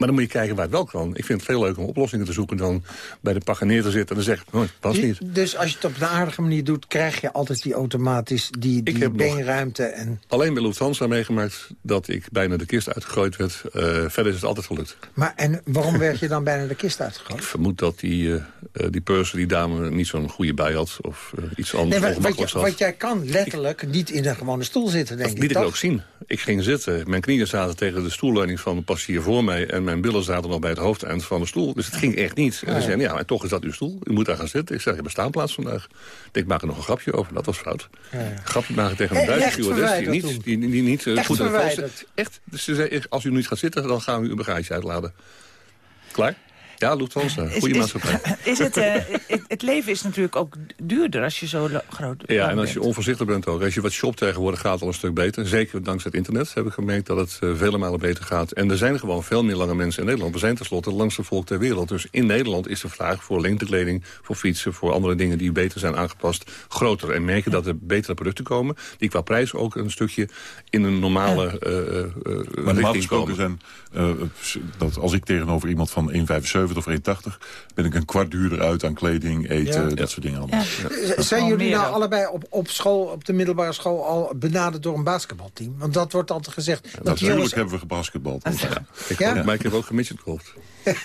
Maar dan moet je kijken waar het wel kan. Ik vind het veel leuker om oplossingen te zoeken... dan bij de pakken neer te zitten en dan zeg ik... Oh, het past niet. Dus als je het op een aardige manier doet, krijg je altijd die automatisch, die, die beenruimte. En... Alleen bij Lufthansa meegemaakt dat ik bijna de kist uitgegooid werd. Eh, verder is het altijd gelukt. Maar en waarom [laughs] werd je dan bijna de kist uitgegooid? Ik vermoed dat die, eh, die purser, die dame, niet zo'n goede bij had. Of iets anders Nee, wat, wat, jij kan letterlijk niet in een gewone stoel zitten, denk Dat ik, liet ik ook zien. Ik ging zitten. Mijn knieën zaten tegen de stoelleuning van de passagier voor mij... en mijn billen zaten nog bij het hoofdeind van de stoel. Dus het ging echt niet. En ze zeiden, ja, en toch is dat uw stoel. U moet daar gaan zitten. Ik zeg, ik heb een staanplaats vandaag. Ik maak er nog een grapje over. Dat was fout. Ja, ja. Grapje maken tegen een Eh, Duitse echt stewardess... die niet, die, niet eh, Echt goed aan. Echt. Dus ze zei, als u niet gaat zitten, dan gaan we uw bagage uitladen. Klaar? Ja, Lufthansa. Goede is- maatschappij. [laughs] Is het, eh, het, het leven is natuurlijk ook duurder als je zo groot Ja, en als je bent. onvoorzichtig bent ook. Als je wat shopt tegenwoordig gaat het al een stuk beter. Zeker dankzij het internet heb ik gemerkt dat het eh, vele malen beter gaat. En er zijn gewoon veel meer lange mensen in Nederland. We zijn tenslotte het langste volk ter wereld. Dus in Nederland is de vraag voor lengtekleding, voor fietsen... voor andere dingen die beter zijn aangepast, groter. En merken dat er betere producten komen... die qua prijs ook een stukje in een normale eh, eh, eh, Maar normaal gesproken komen. zijn, eh, dat als ik tegenover iemand van 1,75 of 1,80... ben ik een kwart duurder uit aan kleding, eten, Ja. dat soort dingen allemaal. Z- Zijn jullie nou allebei op, op school, op de middelbare school... al benaderd door een basketbalteam? Want dat wordt altijd gezegd. Natuurlijk jongens... hebben we gebasketbald. Ik Ja? ook, maar ik heb ook gemidget gehoord. [laughs]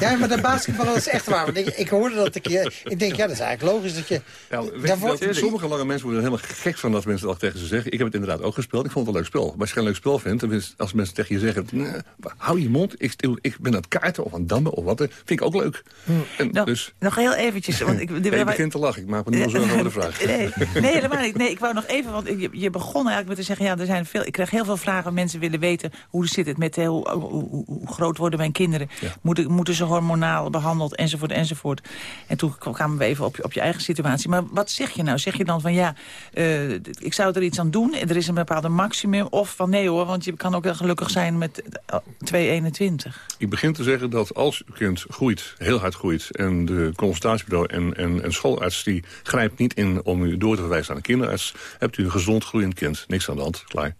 Ja, maar de basketbal is echt waar. Want ik, ik hoorde dat een keer. Ik denk, ja, dat is eigenlijk logisch dat je... Wordt- sommige lange mensen worden er helemaal gek van dat mensen dat tegen ze zeggen. Ik heb het inderdaad ook gespeeld. Ik vond het een leuk spel. Maar als je geen leuk spel vindt, als mensen tegen je zeggen... "Nee, hou je mond, ik, stil- ik ben aan het kaarten of aan het dammen of wat, dan vind ik ook leuk. En Nog, dus, nog heel eventjes. Want ik, [laughs] ja, je begint te lachen. Ik maak me nu al zorgen over de vraag. Nee, nee, helemaal niet. Nee, ik wou nog even, want je, je begon eigenlijk met te zeggen... ja, er zijn veel, ik krijg heel veel vragen. Mensen willen weten, hoe zit het met... hoe, hoe, hoe- hoe groot worden mijn kinderen? Moeten, moeten ze hormonaal behandeld, enzovoort, enzovoort. En toen kwamen we even op je, op je eigen situatie. Maar wat zeg je nou? Zeg je dan van, ja, eh, ik zou er iets aan doen... er is een bepaalde maximum, of van nee hoor... want je kan ook wel gelukkig zijn met eh, 2,21. Ik begin te zeggen dat als uw kind groeit, heel hard groeit... en de consultatiebureau en, en, en schoolarts die grijpt niet in om u door te verwijzen aan een kinderarts... hebt u een gezond groeiend kind. Niks aan de hand, klaar.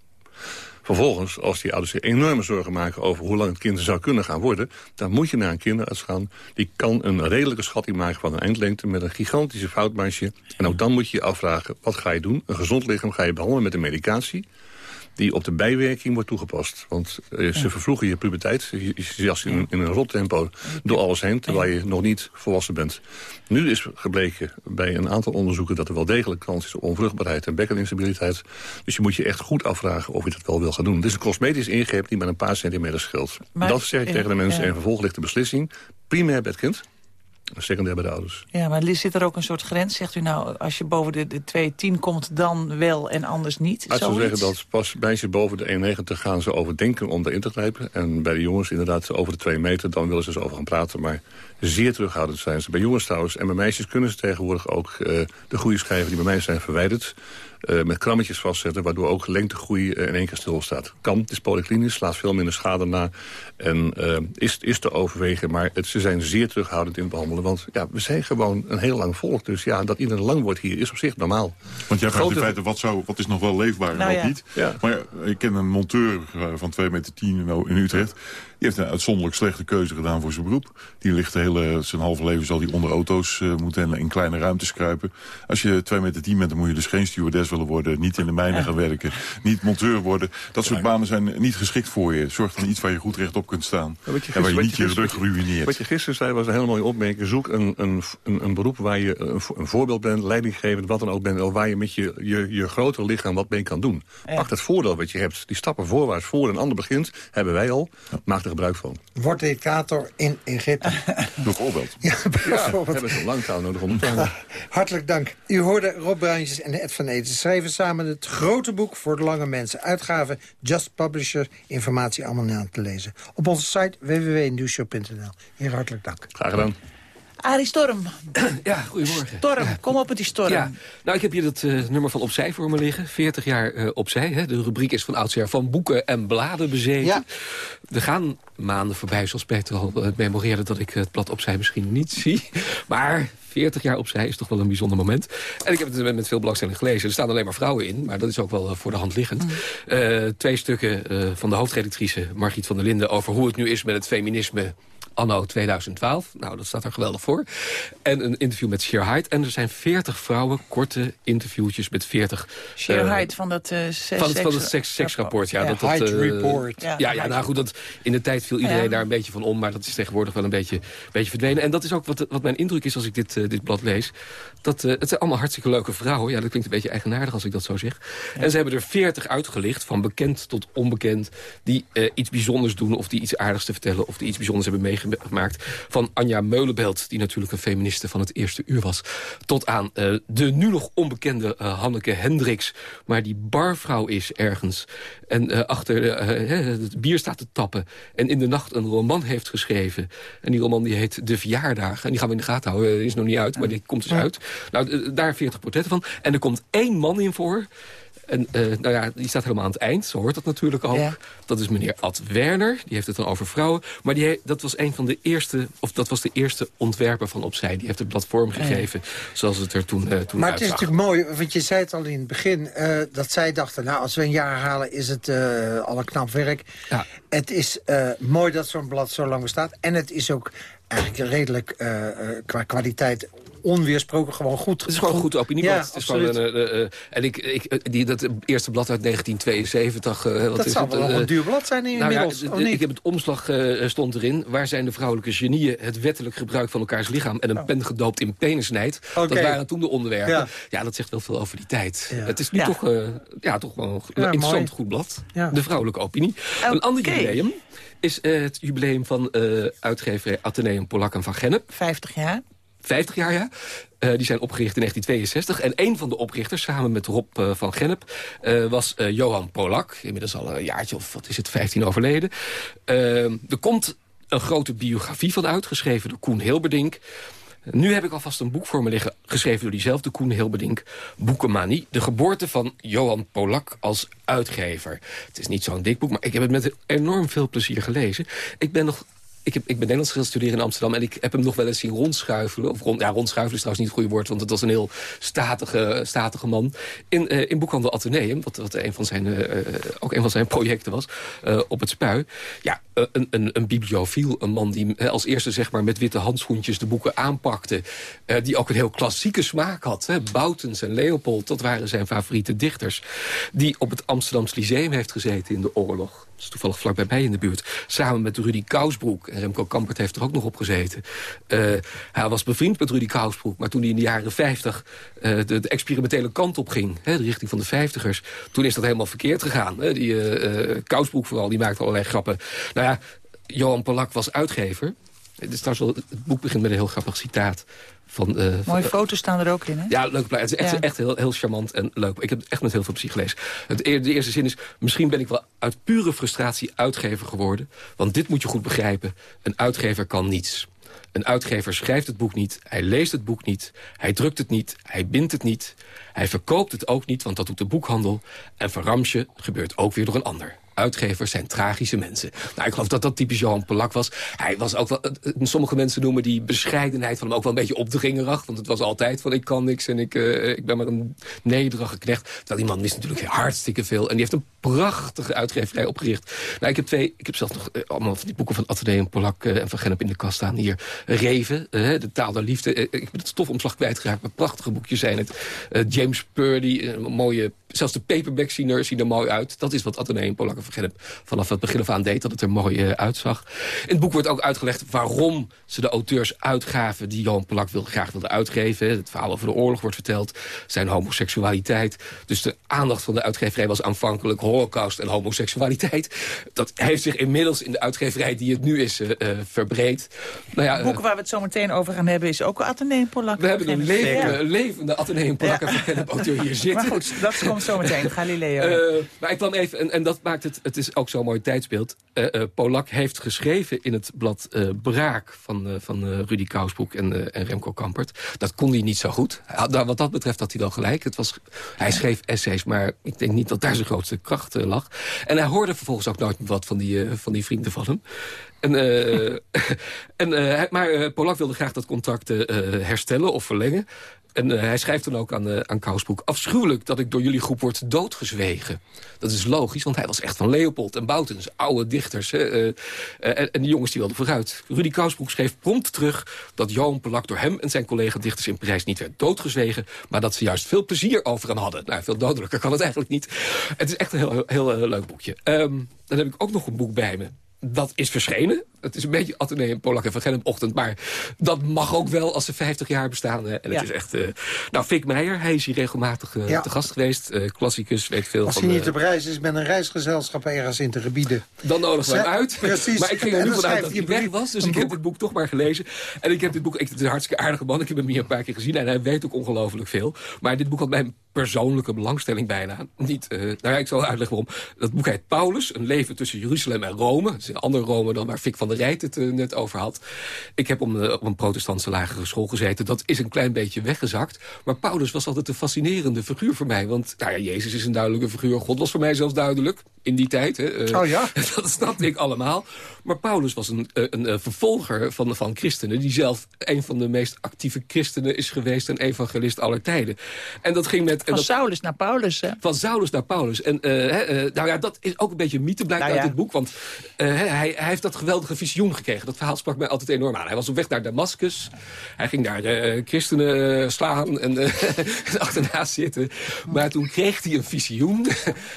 Vervolgens, als die ouders zich enorme zorgen maken over hoe lang het kind zou kunnen gaan worden... dan moet je naar een kinderarts gaan. Die kan een redelijke schatting maken van een eindlengte met een gigantische foutmarge. En ook dan moet je je afvragen, wat ga je doen? Een gezond lichaam ga je behandelen met een medicatie die op de bijwerking wordt toegepast. Want eh, ze vervroegen je puberteit. Je, je jas in, in een rot tempo door alles heen... terwijl je nog niet volwassen bent. Nu is gebleken bij een aantal onderzoeken... dat er wel degelijk kans is op onvruchtbaarheid en bekkeninstabiliteit. Dus je moet je echt goed afvragen of je dat wel wil gaan doen. Het is een cosmetisch ingreep die met een paar centimeter scheelt. Maar- dat zeg ik tegen de mensen. ja. En vervolgens ligt de beslissing primair bij het kind. Secundair bij de ouders. Ja, maar zit er ook een soort grens? Zegt u nou, als je boven de, de 2,10 komt, dan wel en anders niet? Artsen Zoiets? zeggen dat pas meisjes boven de 1,90 gaan ze overdenken om erin te grijpen. En bij de jongens inderdaad over de 2 meter, dan willen ze eens over gaan praten. Maar zeer terughoudend zijn ze. Bij jongens trouwens en bij meisjes kunnen ze tegenwoordig ook eh, de goede schijven die bij mij zijn verwijderd. Eh, met krammetjes vastzetten, waardoor ook lengtegroei eh, in één keer stilstaat. Kan, het is polyklinisch, slaat veel minder schade na en eh, is, is te overwegen. Maar het, ze zijn zeer terughoudend in het behandelen. Want ja, we zijn gewoon een heel lang volk. Dus ja, dat iedereen lang wordt hier is op zich normaal. Want jij vraagt in feite, wat, zou, wat is nog wel leefbaar en Nou wat ja. niet. Ja. Maar ja, ik ken een monteur van 2 meter 10 in, in Utrecht. Die heeft een uitzonderlijk slechte keuze gedaan voor zijn beroep. Die ligt de hele, zijn halve leven zal hij onder auto's eh, moeten en in kleine ruimtes kruipen. Als je 2 meter 10 bent, dan moet je dus geen stewardess willen worden. Niet in de mijnen gaan werken. Niet monteur worden. Dat soort banen zijn niet geschikt voor je. Zorg dan iets waar je goed rechtop kunt staan. Ja, en waar je niet je rug ruïneert. Wat je gisteren zei was een hele mooie opmerking. Zoek een, een, een, een beroep waar je een, vo- een voorbeeld bent, leidinggevend, wat dan ook bent... waar je met je, je, je grotere lichaam wat mee kan doen. Pak dat voordeel wat je hebt. Die stappen voorwaarts voor een ander begint, hebben wij al. Maak er gebruik van. Word dictator in Egypte. [laughs] Bijvoorbeeld. Ja, Ja, bijvoorbeeld. hebben ze een lang touw nodig om te komen. Hartelijk dank. U hoorde Rob Bruintjes en Ed van Eden. Ze schreven samen het grote boek voor de lange mensen. Uitgave Just Publisher. Informatie allemaal na te lezen. Op onze site www.newshow.nl. Heer, hartelijk dank. Graag gedaan. Arie Storm. [clears throat] Ja, goedemorgen. Storm, kom op met die storm. Ja, nou, ik heb hier dat eh, nummer van Opzij voor me liggen. 40 jaar eh, Opzij. Hè. De rubriek is van oudsher van boeken en bladen bezeten. Er gaan maanden voorbij, zoals Peter al eh, memoreerde... dat ik het blad Opzij misschien niet zie. Maar 40 jaar Opzij is toch wel een bijzonder moment. En ik heb het met, met veel belangstelling gelezen. Er staan alleen maar vrouwen in, maar dat is ook wel voor de hand liggend. Eh, twee stukken eh, van de hoofdredactrice Margriet van der Linden... over hoe het nu is met het feminisme anno 2012. Nou, dat staat er geweldig voor. En een interview met Sheer Hyde. En er zijn 40 vrouwen, korte interviewtjes met 40... Sheer eh, Hyde van dat eh seks... van het, van het seks, seksrapport, ja. dat, dat, Hyde eh, Report. Ja, Ja, nou goed, dat, in de tijd viel iedereen Ja. daar een beetje van om... maar dat is tegenwoordig wel een beetje, beetje verdwenen. En dat is ook wat, wat mijn indruk is als ik dit, eh, dit blad lees. Dat, eh, het zijn allemaal hartstikke leuke vrouwen. Ja, dat klinkt een beetje eigenaardig als ik dat zo zeg. En ze hebben er 40 uitgelicht, van bekend tot onbekend... die eh, iets bijzonders doen of die iets aardigs te vertellen... of die iets bijzonders hebben meegemaakt. Van Anja Meulenbelt, die natuurlijk een feministe van het eerste uur was... tot aan eh, de nu nog onbekende eh, Hanneke Hendricks... maar die barvrouw is ergens. En eh, achter het bier staat te tappen. En in de nacht een roman heeft geschreven. En die roman die heet De Verjaardagen. En die gaan we in de gaten houden. Is nog niet uit, maar die komt dus uit. Nou, daar 40 portretten van. En er komt één man in voor... En eh, nou ja, die staat helemaal aan het eind. Zo hoort dat natuurlijk ook. Ja. Dat is meneer Ad Werner. Die heeft het dan over vrouwen. Maar die, dat was een van de eerste, of dat was de eerste ontwerper van Opzij. Die heeft het blad vormgegeven zoals het er toen, eh toen Maar het is natuurlijk mooi, want je zei het al in het begin... eh, dat zij dachten, nou, als we een jaar halen is het al een knap werk. Ja. Het is mooi dat zo'n blad zo lang bestaat. En het is ook eigenlijk redelijk qua kwaliteit onweersproken gewoon goed. Het is gewoon een goed opinieblad. Ja, het is gewoon eh, eh, en ik, ik, eh, die, dat eerste blad uit 1972... eh, wat Dat is zal het, wel een duur blad zijn Nou ja, inmiddels, ik heb het omslag eh, stond erin. Waar zijn de vrouwelijke genieën het wettelijk gebruik van elkaars lichaam... en een pen gedoopt in penisnijd? Dat waren toen de onderwerpen. Ja. Ja. dat zegt wel veel over die tijd. Ja. Het is nu Ja. toch, eh, ja, toch wel een Ja, interessant mooi. goed blad. Ja. De vrouwelijke opinie. Een ander jubileum is het jubileum van eh uitgeverij Atheneum Polak en Van Gennep. 50 jaar. 50 jaar, ja. Eh, die zijn opgericht in 1962. En een van de oprichters, samen met Rob eh, van Gennep... eh, was Johan Polak. Inmiddels al een jaartje of wat is het, 15 overleden. Er komt een grote biografie van uit, geschreven door Koen Hilberdink. Nu heb ik alvast een boek voor me liggen, geschreven door diezelfde Koen Hilberdink. Boekenmanie, de geboorte van Johan Polak als uitgever. Het is niet zo'n dik boek, maar ik heb het met enorm veel plezier gelezen. Ik ben nog... Ik, heb, ik ben Nederlands gaan studeren in Amsterdam... en ik heb hem nog wel eens zien rondschuifelen. Of rond, ja, rondschuifelen is trouwens niet het goede woord... want het was een heel statige, statige man. In, eh, in boekhandel Atheneum, wat, wat een van zijn, eh, eh, ook een van zijn projecten was... op het spui. Ja, een, een, een bibliofiel, een man die eh, als eerste zeg maar, met witte handschoentjes de boeken aanpakte. eh, die ook een heel klassieke smaak had. Hè. Boutens en Leopold, dat waren zijn favoriete dichters. Die op het Amsterdams Lyceum heeft gezeten in de oorlog. Dat is toevallig vlak bij mij in de buurt. Samen met Rudy Kousbroek. En Remco Kampert heeft er ook nog op gezeten. Eh, hij was bevriend met Rudy Kousbroek. Maar toen hij in de jaren 50 eh, de, experimentele kant op ging... De richting van de vijftigers... toen is dat helemaal verkeerd gegaan. Hè. Die Kousbroek vooral, die maakte allerlei grappen. Nou ja, Johan Polak was uitgever... Het, is trouwens wel, het boek begint met een heel grappig citaat. Van, eh, van- Mooie foto's staan er ook in, hè? ja, leuk. Het is echt, Ja. echt heel, heel charmant en leuk. Ik heb het echt met heel veel plezier gelezen. Het, de eerste zin is... Misschien ben ik wel uit pure frustratie uitgever geworden. Want dit moet je goed begrijpen. Een uitgever kan niets. Een uitgever schrijft het boek niet. Hij leest het boek niet. Hij drukt het niet. Hij bindt het niet. Hij verkoopt het ook niet, want dat doet de boekhandel. En verramsje gebeurt ook weer door een ander. Uitgevers zijn tragische mensen. Nou, ik geloof dat dat typisch Johan Polak was. Hij was ook wel, sommige mensen noemen die bescheidenheid van hem ook wel een beetje opdringerig. Want het was altijd van ik kan niks en ik, eh, ik ben maar een nederige knecht. Terwijl die man wist natuurlijk hartstikke veel. En die heeft een prachtige uitgeverij opgericht. Nou, ik heb twee, ik heb zelf nog eh, allemaal van die boeken van Atelier en Polak eh, en Van Gennep in de kast staan. Hier, Reven, De Taal der Liefde. Ik ben het stofomslag kwijtgeraakt, maar prachtige boekjes zijn het. James Purdy, mooie... Zelfs de paperbacks zien er, zien er mooi uit. Dat is wat Atelier en Polak vanaf het begin af aan deed. Dat het er mooi eh, uitzag. In het boek wordt ook uitgelegd waarom ze de auteurs uitgaven... die Johan Polak wil, graag wilde uitgeven. Het verhaal over de oorlog wordt verteld. Zijn homoseksualiteit. Dus de aandacht van de uitgeverij was aanvankelijk holocaust en homoseksualiteit. Dat heeft zich inmiddels in de uitgeverij die het nu is eh, eh, verbreed. Nou ja, Het boek waar we het zo meteen over gaan hebben is ook Atheneum Polak. we hebben een Ja. levende, levende Atheneum Polak [laughs] auteur hier zitten. Maar goed, dat komt zo meteen. Galileo. Eh, maar ik kwam even, en, en dat maakt het, het is ook zo'n mooi tijdsbeeld. Eh, eh, Polak heeft geschreven in het blad eh, Braak van, van Rudy Kousbroek en, en Remco Kampert. Dat kon hij niet zo goed. Had- wat dat betreft had hij wel gelijk. Het was, hij schreef essays, maar ik denk niet dat daar zijn grootste kracht lag. En hij hoorde vervolgens ook nooit wat van die, van die vrienden van hem. En, [laughs] en, maar Polak wilde graag dat contract herstellen of verlengen. En eh, hij schrijft dan ook aan, eh aan Kousbroek... afschuwelijk dat ik door jullie groep word doodgezwegen. Dat is logisch, want hij was echt van Leopold en Boutens. Oude dichters. Hè, eh, en, die jongens die wilden vooruit. Rudy Kousbroek schreef prompt terug... dat Johan Polak door hem en zijn collega-dichters in Parijs niet werd doodgezwegen... maar dat ze juist veel plezier over hem hadden. Nou, veel dodelijker kan het eigenlijk niet. Het is echt een heel, heel, leuk boekje. Ehm, dan heb ik ook nog een boek bij me. Dat is verschenen. Het is een beetje Atheneum, Polak en Van Gennep ochtend. Maar dat mag ook wel als ze 50 jaar bestaan. hè. En het is echt... eh, nou, Fik Meijer, hij is hier regelmatig eh, Ja. te gast geweest. Eh, klassicus, weet veel Als van... hij niet op reis is met een reisgezelschap ergens in de gebieden. dan nodigen we hem uit. Precies. Maar ik ging er nu vanuit dat hij weg was. Dus ik heb dit boek toch maar gelezen. En ik heb dit boek... Ik, het is een hartstikke aardige man. Ik heb hem hier een paar keer gezien. En hij weet ook ongelooflijk veel. Maar dit boek had mijn persoonlijke belangstelling bijna. Niet, eh, nou ja, ik zal uitleggen waarom. Dat boek heet Paulus. Een leven tussen Jeruzalem en Rome. Het is een ander Rome dan waar Fik van der Rijt het eh, net over had. Ik heb om, eh, op een protestantse lagere school gezeten. Dat is een klein beetje weggezakt. Maar Paulus was altijd een fascinerende figuur voor mij. Want nou ja, Jezus is een duidelijke figuur. God was voor mij zelfs duidelijk. In die tijd. Hè. Oh ja? [laughs] dat snapte ik allemaal. Maar Paulus was een, een, vervolger van, van christenen... die zelf een van de meest actieve christenen is geweest... en evangelist aller tijden. En dat ging met... Van dat, Saulus naar Paulus, hè? van Saulus naar Paulus. En eh, eh, nou ja, dat is ook een beetje mythe blijkt Nou uit dit boek. Want eh, hij, hij heeft dat geweldige visioen gekregen. Dat verhaal sprak mij altijd enorm aan. Hij was op weg naar Damascus. Hij ging daar eh, christenen slaan [laughs] en achterna zitten. Maar toen kreeg hij een visioen. [laughs]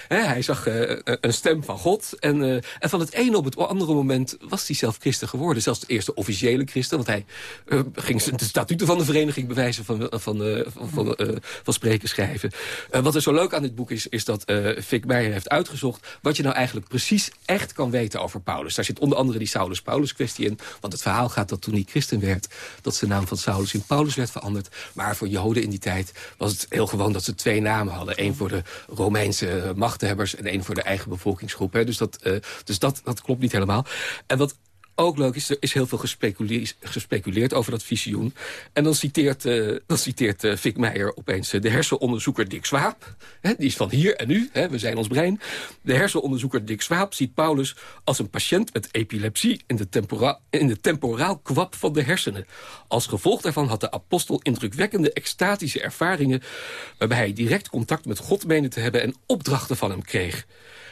Hij zag een stem van God. En, en van het ene op het andere moment was hij zelf christen geworden. Zelfs de eerste officiële christen. Want hij ging de statuten van de vereniging bewijzen van, van, van, van, van spreken schrijven. Eh, wat er zo leuk aan dit boek is, is dat eh Fik Meijer heeft uitgezocht... wat je nou eigenlijk precies echt kan weten over Paulus. Daar zit onder andere die Saulus-Paulus kwestie in. Want het verhaal gaat dat toen hij christen werd... dat zijn naam van Saulus in Paulus werd veranderd. Maar voor Joden in die tijd was het heel gewoon dat ze twee namen hadden. Eén voor de Romeinse machthebbers en één voor de eigen bevolkingsgroep. Hè. Dus, dat, eh, dus dat, dat klopt niet helemaal. En wat ook leuk is, er is heel veel gespeculeerd, gespeculeerd over dat visioen. En dan citeert, eh dan citeert eh, Fik Meijer opeens eh, de hersenonderzoeker Dick Swaap. Die is van hier en nu, we zijn ons brein. De hersenonderzoeker Dick Swaap ziet Paulus als een patiënt met epilepsie... in de, tempora in de temporaal kwap van de hersenen. Als gevolg daarvan had de apostel indrukwekkende extatische ervaringen... waarbij hij direct contact met God meende te hebben... en opdrachten van hem kreeg.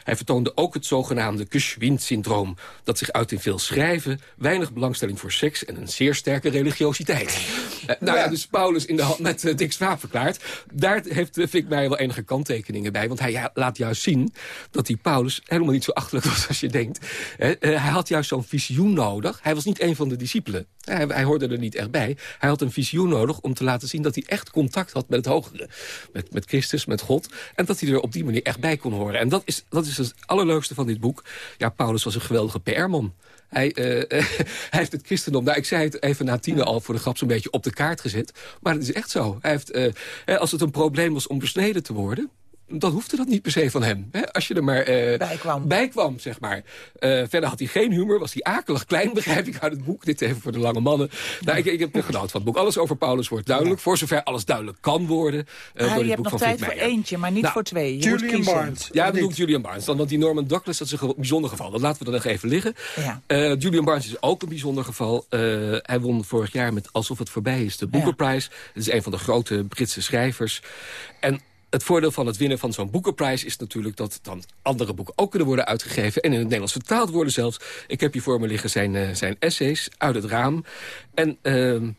Hij vertoonde ook het zogenaamde Geschwind-syndroom... dat zich uit in veel schrijven, weinig belangstelling voor seks... en een zeer sterke religiositeit. [laughs] Eh, nou ja, dus Paulus in de hand met uh, Dick Swaap verklaard. Daar heeft uh, Fik Meijer wel enige kanttekeningen bij. Want hij ja, laat juist zien dat die Paulus helemaal niet zo achterlijk was als je denkt. Uh, hij had juist zo'n visioen nodig. Hij was niet een van de discipelen. Hij, hij, hoorde er niet echt bij. Hij had een visioen nodig om te laten zien dat hij echt contact had met het hogere. Met, met Christus, met God. En dat hij er op die manier echt bij kon horen. En dat is, dat is het allerleukste van dit boek. Ja, Paulus was een geweldige PR-man. Hij, eh, [laughs] hij heeft het christendom, nou, ik zei het even na tienen al voor de grap zo'n beetje op de kaart gezet. Maar het is echt zo. Hij heeft, eh, als het een probleem was om besneden te worden dan hoefde dat niet per se van hem. Hè? Als je er maar uh, bijkwam. bijkwam, zeg maar. Uh, verder had hij geen humor, was hij akelig klein, [laughs] begrijp ik uit het boek. Dit even voor de lange mannen. Nou, ik, ik heb genoten van het boek. Alles over Paulus wordt duidelijk. Voor zover alles duidelijk kan worden. Uh, ah, je hebt nog tijd voor eentje, maar niet nou, voor twee. Je Julian Barnes. Ja, bedoel Julian Barnes. Dan, want die Norman Douglas, dat is een bijzonder geval. Dat laten we dan nog even liggen. Ja. Julian Barnes is ook een bijzonder geval. hij won vorig jaar met Alsof het voorbij is de Booker Prize. Het is een van de grote Britse schrijvers. En het voordeel van het winnen van zo'n boekenprijs is natuurlijk... dat dan andere boeken ook kunnen worden uitgegeven... en in het Nederlands vertaald worden zelfs. Ik heb hier voor me liggen zijn, uh, zijn essays uit het raam. En uh,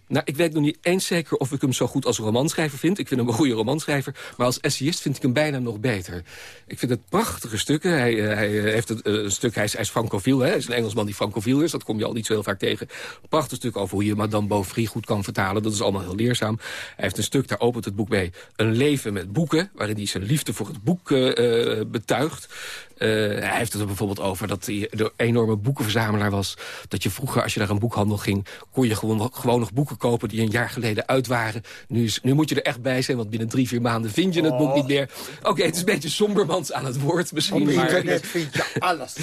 nou, ik weet nog niet eens zeker of ik hem zo goed als romanschrijver vind. Ik vind hem een goede romanschrijver. Maar als essayist vind ik hem bijna nog beter. Ik vind het prachtige stukken. Hij, uh, hij heeft een, een, stuk, hij is, hij francofiel. Hè? Hij is een Engelsman die francofiel is. Dat kom je al niet zo heel vaak tegen. Prachtig stuk over hoe je Madame Bovary goed kan vertalen. Dat is allemaal heel leerzaam. Hij heeft een stuk, daar opent het boek mee. Een leven met boeken waarin hij zijn liefde voor het boek uh, betuigt. Uh, hij heeft het er bijvoorbeeld over dat hij een enorme boekenverzamelaar was. Dat je vroeger, als je naar een boekhandel ging... kon je gewoon, gewoon nog boeken kopen die een jaar geleden uit waren. Nu, is, nu moet je er echt bij zijn, want binnen drie, vier maanden vind je het boek niet meer. Oké, het is een beetje sombermans aan het woord misschien. Op internet vind je alles.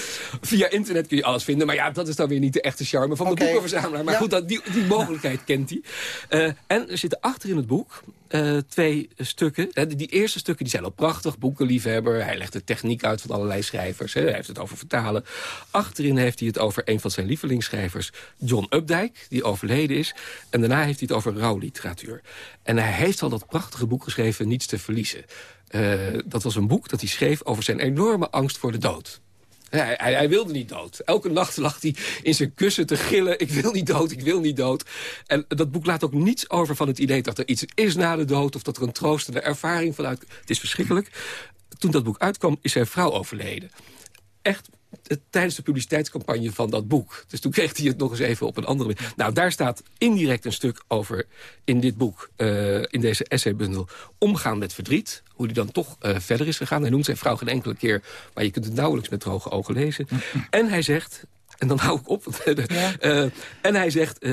Via internet kun je alles vinden. Maar ja, dat is dan weer niet de echte charme van de boekenverzamelaar. Maar goed, dat, die, die mogelijkheid kent hij. Uh, en er zitten achter in het boek uh, twee stukken. die eerste stukken die zijn al prachtig. Boekenliefhebber. Hij legt de techniek uit van allerlei schrijvers. Hè. Hij heeft het over vertalen. Achterin heeft hij het over een van zijn lievelingsschrijvers. John Updike, die overleden is. En daarna heeft hij het over rouwliteratuur. En hij heeft al dat prachtige boek geschreven, Niets te verliezen. Uh, dat was een boek dat hij schreef over zijn enorme angst voor de dood. Hij, wilde niet dood. Elke nacht lag hij in zijn kussen te gillen. Ik wil niet dood, ik wil niet dood. En dat boek laat ook niets over van het idee dat er iets is na de dood... of dat er een troostende ervaring vanuit... Het is verschrikkelijk. Toen dat boek uitkwam, is zijn vrouw overleden. Echt tijdens de publiciteitscampagne van dat boek. Dus toen kreeg hij het nog eens even op een andere manier. Nou, daar staat indirect een stuk over in dit boek, uh, in deze essaybundel... omgaan met verdriet, hoe hij dan toch uh, verder is gegaan. Hij noemt zijn vrouw geen enkele keer, maar je kunt het nauwelijks met droge ogen lezen. [laughs] en hij zegt, en dan hou ik op, [laughs] ja. uh, en hij zegt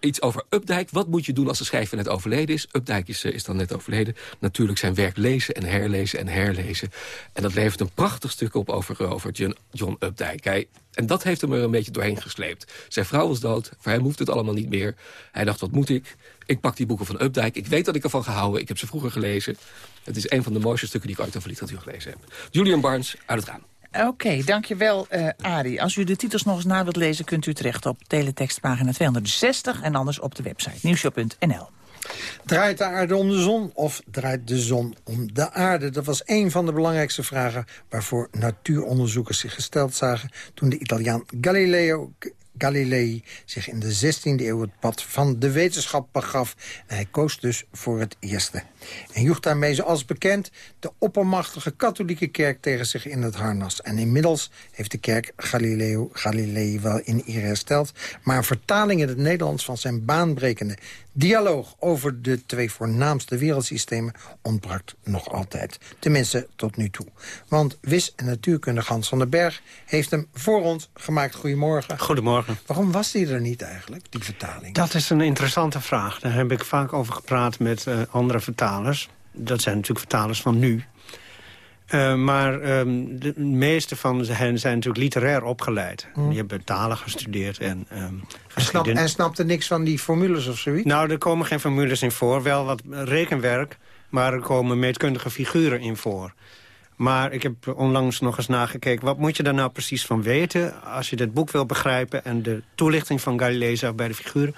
iets over Updike. Wat moet je doen als de schrijver net overleden is? Updike is, is dan net overleden. Natuurlijk zijn werk lezen en herlezen en herlezen. En dat levert een prachtig stuk op over, over John. Hij, en dat heeft hem er een beetje doorheen gesleept. Zijn vrouw was dood, voor hem hoeft het allemaal niet meer. Hij dacht, wat moet ik? Ik pak die boeken van Updike. Ik weet dat ik ervan gehouden. Ik heb ze vroeger gelezen. Het is een van de mooiste stukken die ik ooit over literatuur gelezen heb. Julian Barnes, uit het raam. Oké, dankjewel uh, Arie. Als u de titels nog eens na wilt lezen... kunt u terecht op teletextpagina 260... en anders op de website nieuwshow.nl. Draait de aarde om de zon of draait de zon om de aarde? Dat was een van de belangrijkste vragen waarvoor natuuronderzoekers zich gesteld zagen... toen de Italiaan Galileo Galilei zich in de 16e eeuw het pad van de wetenschap begaf. En hij koos dus voor het eerste. En joeg daarmee, zoals bekend, de oppermachtige katholieke kerk tegen zich in het harnas. En inmiddels heeft de kerk Galileo Galilei wel in eer hersteld. Maar een vertaling in het Nederlands van zijn baanbrekende dialoog over de twee voornaamste wereldsystemen ontbrak nog altijd. Tenminste, tot nu toe. Want wis- en natuurkunde Hans van den Berg heeft hem voor ons gemaakt. Goedemorgen. Goedemorgen. Waarom was die er niet eigenlijk, die vertaling? Dat is een interessante vraag. Daar heb ik vaak over gepraat met uh, andere vertalers. Dat zijn natuurlijk vertalers van nu. Uh, maar um, de meeste van hen zijn natuurlijk literair opgeleid. Mm. Die hebben talen gestudeerd. En, um, en, snap, en snapte niks van die formules of zoiets? Nou, er komen geen formules in voor. Wel wat rekenwerk, maar er komen meetkundige figuren in voor. Maar ik heb onlangs nog eens nagekeken... wat moet je daar nou precies van weten als je dit boek wil begrijpen... en de toelichting van Galilei zag bij de figuren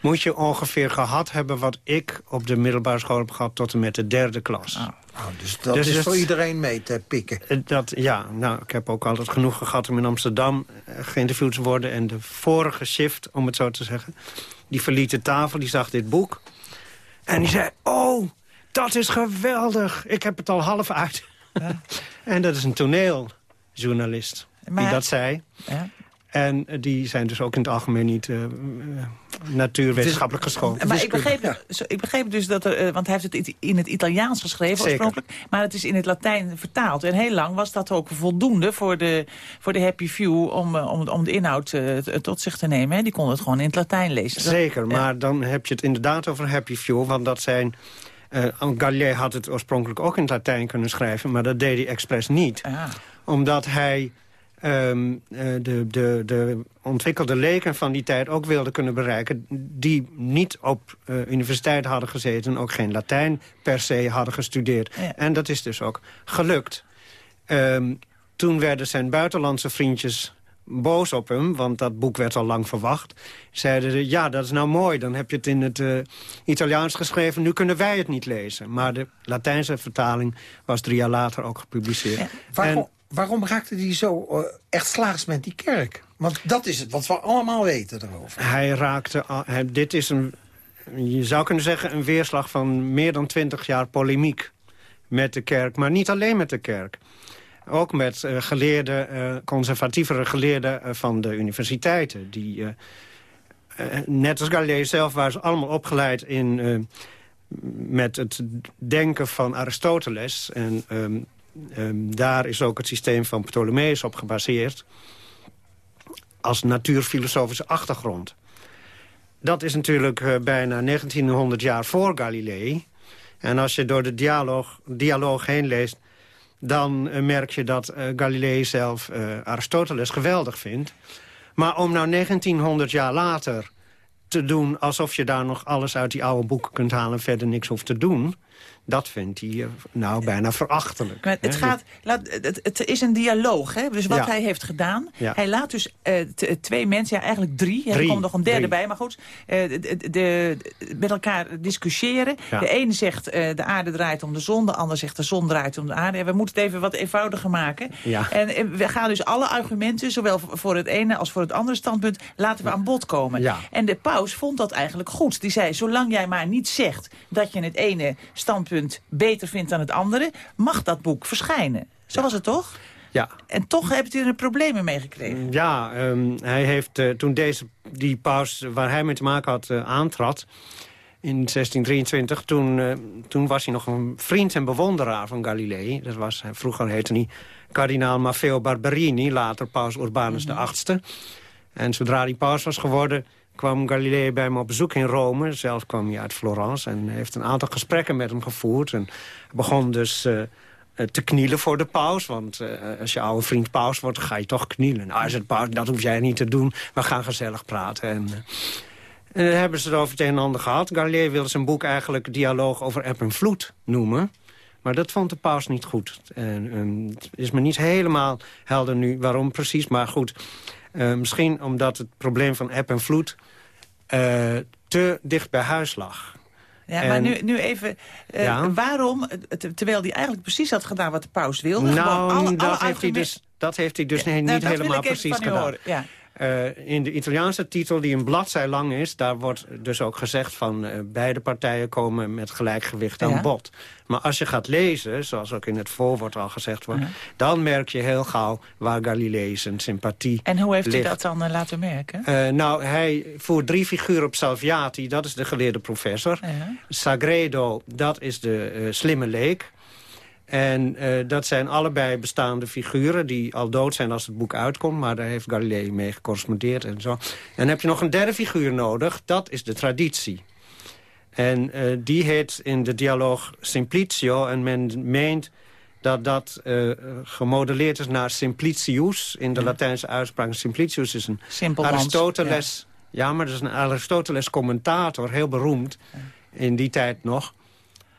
moet je ongeveer gehad hebben wat ik op de middelbare school heb gehad tot en met de derde klas. Oh. Oh, dus dat dus is voor iedereen mee te pikken? Eh, dat, ja, nou, ik heb ook altijd genoeg gehad om in Amsterdam eh, geïnterviewd te worden. En de vorige shift, om het zo te zeggen, die verliet de tafel, die zag dit boek. En die zei, oh, dat is geweldig. Ik heb het al half uit. Ja. [laughs] en dat is een toneeljournalist die dat zei. Ja. En eh, die zijn dus ook in het algemeen niet uh, natuurwetenschappelijk geschoold. Maar ik begreep, ik begreep dus dat er, want hij heeft het in het Italiaans geschreven Zeker. oorspronkelijk. Maar het is in het Latijn vertaald. En heel lang was dat ook voldoende voor de, voor de Happy Few om, om, om de inhoud tot zich te nemen. Hè. Die konden het gewoon in het Latijn lezen. Zeker, maar dan heb je het inderdaad over Happy Few, want dat zijn... Uh, Galilei had het oorspronkelijk ook in het Latijn kunnen schrijven... maar dat deed hij expres niet. Ah. Omdat hij um, uh, de, de, de ontwikkelde leken van die tijd ook wilde kunnen bereiken... die niet op uh, universiteit hadden gezeten... ook geen Latijn per se hadden gestudeerd. Ja. En dat is dus ook gelukt. Um, toen werden zijn buitenlandse vriendjes boos op hem, want dat boek werd al lang verwacht. Zeiden ze, ja, dat is nou mooi, dan heb je het in het uh, Italiaans geschreven... nu kunnen wij het niet lezen. Maar de Latijnse vertaling was drie jaar later ook gepubliceerd. Ja, waarom, en, waarom raakte hij zo uh, echt slaags met die kerk? Want dat is het wat we allemaal weten erover. Hij raakte, dit is een, je zou kunnen zeggen... een weerslag van meer dan twintig jaar polemiek met de kerk. Maar niet alleen met de kerk ook met uh, geleerden, uh, conservatievere geleerden van de universiteiten. Die, net als Galilei zelf waren ze allemaal opgeleid in, met het denken van Aristoteles. En um, um, daar is ook het systeem van Ptolemeus op gebaseerd. Als natuurfilosofische achtergrond. Dat is natuurlijk bijna 1900 jaar voor Galilei. En als je door de dialoog, dialoog heen leest dan uh, merk je dat uh, Galilei zelf Aristoteles geweldig vindt. Maar om nou 1900 jaar later te doen alsof je daar nog alles uit die oude boeken kunt halen... en verder niks hoeft te doen... dat vindt hij nou bijna verachtelijk. Maar het, gaat, laat, het, het, is een dialoog, hè? dus wat Ja. hij heeft gedaan. Ja. Hij laat dus eh, t- twee mensen, ja eigenlijk drie, er komt nog een derde drie. bij, maar goed, eh, de, de, de- met elkaar discussiëren. Ja. De ene zegt eh, de aarde draait om de zon, de ander zegt de zon draait om de aarde. En we moeten het even wat eenvoudiger maken. En eh, we gaan dus alle argumenten, zowel voor het ene als voor het andere standpunt, laten we aan bod komen. En de paus vond dat eigenlijk goed. Die zei, zolang jij maar niet zegt dat je het ene standpunt beter vindt dan het andere, mag dat boek verschijnen. Zo was het toch? Ja. En toch hebt u er problemen mee gekregen. Ja, ehm, hij heeft eh, toen deze, die paus waar hij mee te maken had eh, aantrad... in 1623, toen, eh, toen was hij nog een vriend en bewonderaar van Galilei. Dat was, vroeger heette hij kardinaal Maffeo Barberini, later paus Urbanus VIII. En zodra hij paus was geworden kwam Galilei bij me op bezoek in Rome. Zelf kwam hij uit Florence en heeft een aantal gesprekken met hem gevoerd. En begon dus eh, eh, te knielen voor de paus. Want eh, als je oude vriend paus wordt, ga je toch knielen. Nou, het dat hoef jij niet te doen. We gaan gezellig praten. En, en dan hebben ze het over het een en ander gehad. Galilei wilde zijn boek eigenlijk Dialoog over eb en vloed noemen. Maar dat vond de paus niet goed. En, ehm, het is me niet helemaal helder nu waarom precies. Maar goed, eh, misschien omdat het probleem van eb en vloed... eh, te dicht bij huis lag. Ja, En- maar nu, nu even, eh, Ja. waarom, eh, te- terwijl hij eigenlijk precies had gedaan wat de paus wilde... Nou, alle, dat, alle heeft hij dus, dat heeft hij dus Ja, nou, niet wil helemaal precies gedaan. ja. Eh, in de Italiaanse titel, die een bladzij lang is... daar wordt dus ook gezegd van eh, beide partijen komen met gelijkgewicht aan Ja. bod. Maar als je gaat lezen, zoals ook in het voorwoord al gezegd wordt... Ja. dan merk je heel gauw waar Galilei zijn sympathie En hoe heeft ligt. dat dan eh, laten merken? Nou, hij voert drie figuren op Salviati, dat is de geleerde professor. Ja. Sagredo, dat is de slimme leek. En eh, dat zijn allebei bestaande figuren die al dood zijn als het boek uitkomt. Maar daar heeft Galilei mee gecorrespondeerd en zo. En dan heb je nog een derde figuur nodig, dat is de traditie. En eh, die heet in de dialoog Simplicio. En men meent dat dat eh, gemodelleerd is naar Simplicius. In de Latijnse uitspraak Simplicius is een Aristoteles... Ja. maar dat is een Aristoteles commentator, heel beroemd. In die tijd nog.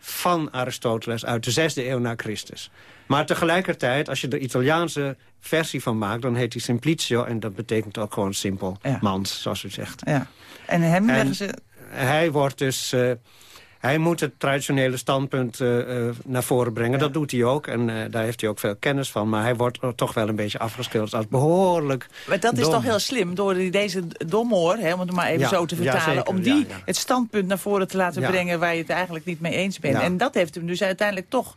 Van Aristoteles uit de zesde eeuw na Christus. Maar tegelijkertijd, als je de Italiaanse versie van maakt... dan heet hij Simplicio en dat betekent ook gewoon simpel mans, zoals u zegt. Ja. En hem En ze... hij wordt dus... eh, hij moet het traditionele standpunt eh, eh, naar voren brengen. Dat doet hij ook. En eh, daar heeft hij ook veel kennis van. Maar hij wordt toch wel een beetje afgeschilderd als behoorlijk Maar dat is toch heel slim, door die- deze domhoor, hè, om het maar even Ja, zo te vertalen... om die het standpunt naar voren te laten brengen... waar je het eigenlijk niet mee eens bent. En dat heeft hem dus uiteindelijk toch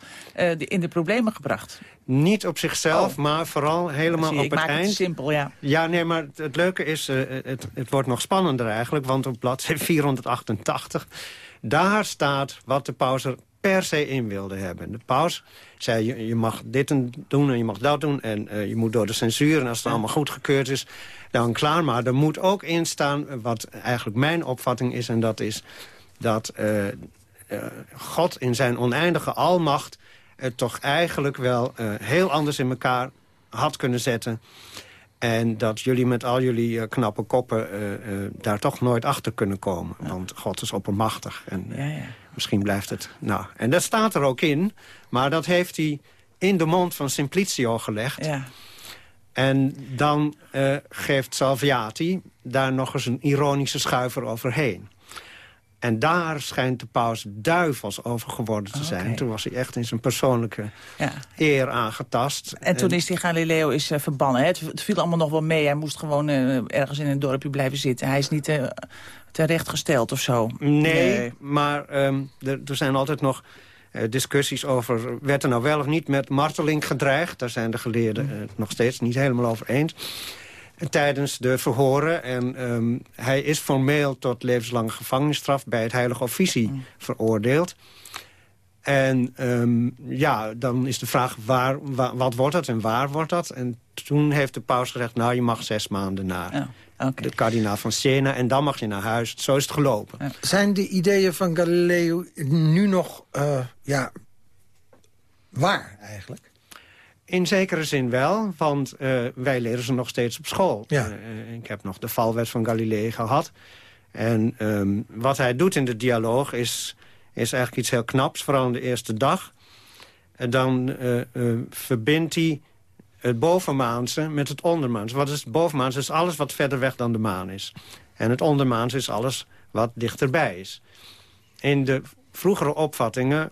in de problemen gebracht. Niet op zichzelf, maar vooral helemaal je, op ik het maak eind. het simpel, ja. Ja, nee, maar het, het leuke is, het, het wordt nog spannender eigenlijk... want op bladzijde [laughs] 488, daar staat wat de paus er per se in wilde hebben. De paus zei, je, je mag dit en doen en je mag dat doen... en eh, je moet door de censuur en als het allemaal goedgekeurd is... dan klaar, maar er moet ook in staan wat eigenlijk mijn opvatting is... en dat is dat eh, eh, God in zijn oneindige almacht... het toch eigenlijk wel heel anders in elkaar had kunnen zetten... En dat jullie met al jullie eh, knappe koppen eh, eh, daar toch nooit achter kunnen komen. Want God is oppermachtig. En eh, misschien blijft het... Nou, en dat staat er ook in. Maar dat heeft hij in de mond van Simplicio gelegd. Ja. En dan geeft Salviati daar nog eens een ironische schuiver overheen. En daar schijnt de paus duivels over geworden te zijn. Toen was hij echt in zijn persoonlijke Ja. eer aangetast. En toen is die Galileo is, eh, verbannen. Hè? Het, het viel allemaal nog wel mee. Hij moest gewoon eh, ergens in een dorpje blijven zitten. Hij is niet eh, terechtgesteld of zo. Nee, maar ehm, er, er zijn altijd nog discussies over... werd er nou wel of niet met marteling gedreigd? Daar zijn de geleerden Mm. het nog steeds niet helemaal over eens. En Tijdens de verhoren. En ehm, hij is formeel tot levenslange gevangenisstraf... bij het Heilige Officie Mm. veroordeeld. En ehm, ja, dan is de vraag, waar, wa- wat wordt dat en waar wordt dat? En toen heeft de paus gezegd, nou, je mag zes maanden naar de kardinaal van Siena... en dan mag je naar huis. Zo is het gelopen. Zijn de ideeën van Galileo nu nog eh, ja, waar eigenlijk? In zekere zin wel, want eh, wij leren ze nog steeds op school. Ja. Eh, ik heb nog de valwet van Galilei gehad. En ehm, wat hij doet in de dialoog is, is eigenlijk iets heel knaps, vooral in de eerste dag. En dan eh, eh, verbindt hij het bovenmaanse met het ondermaanse. Wat is het bovenmaanse? is alles wat verder weg dan de maan is. En het ondermaanse is alles wat dichterbij is. In de vroegere opvattingen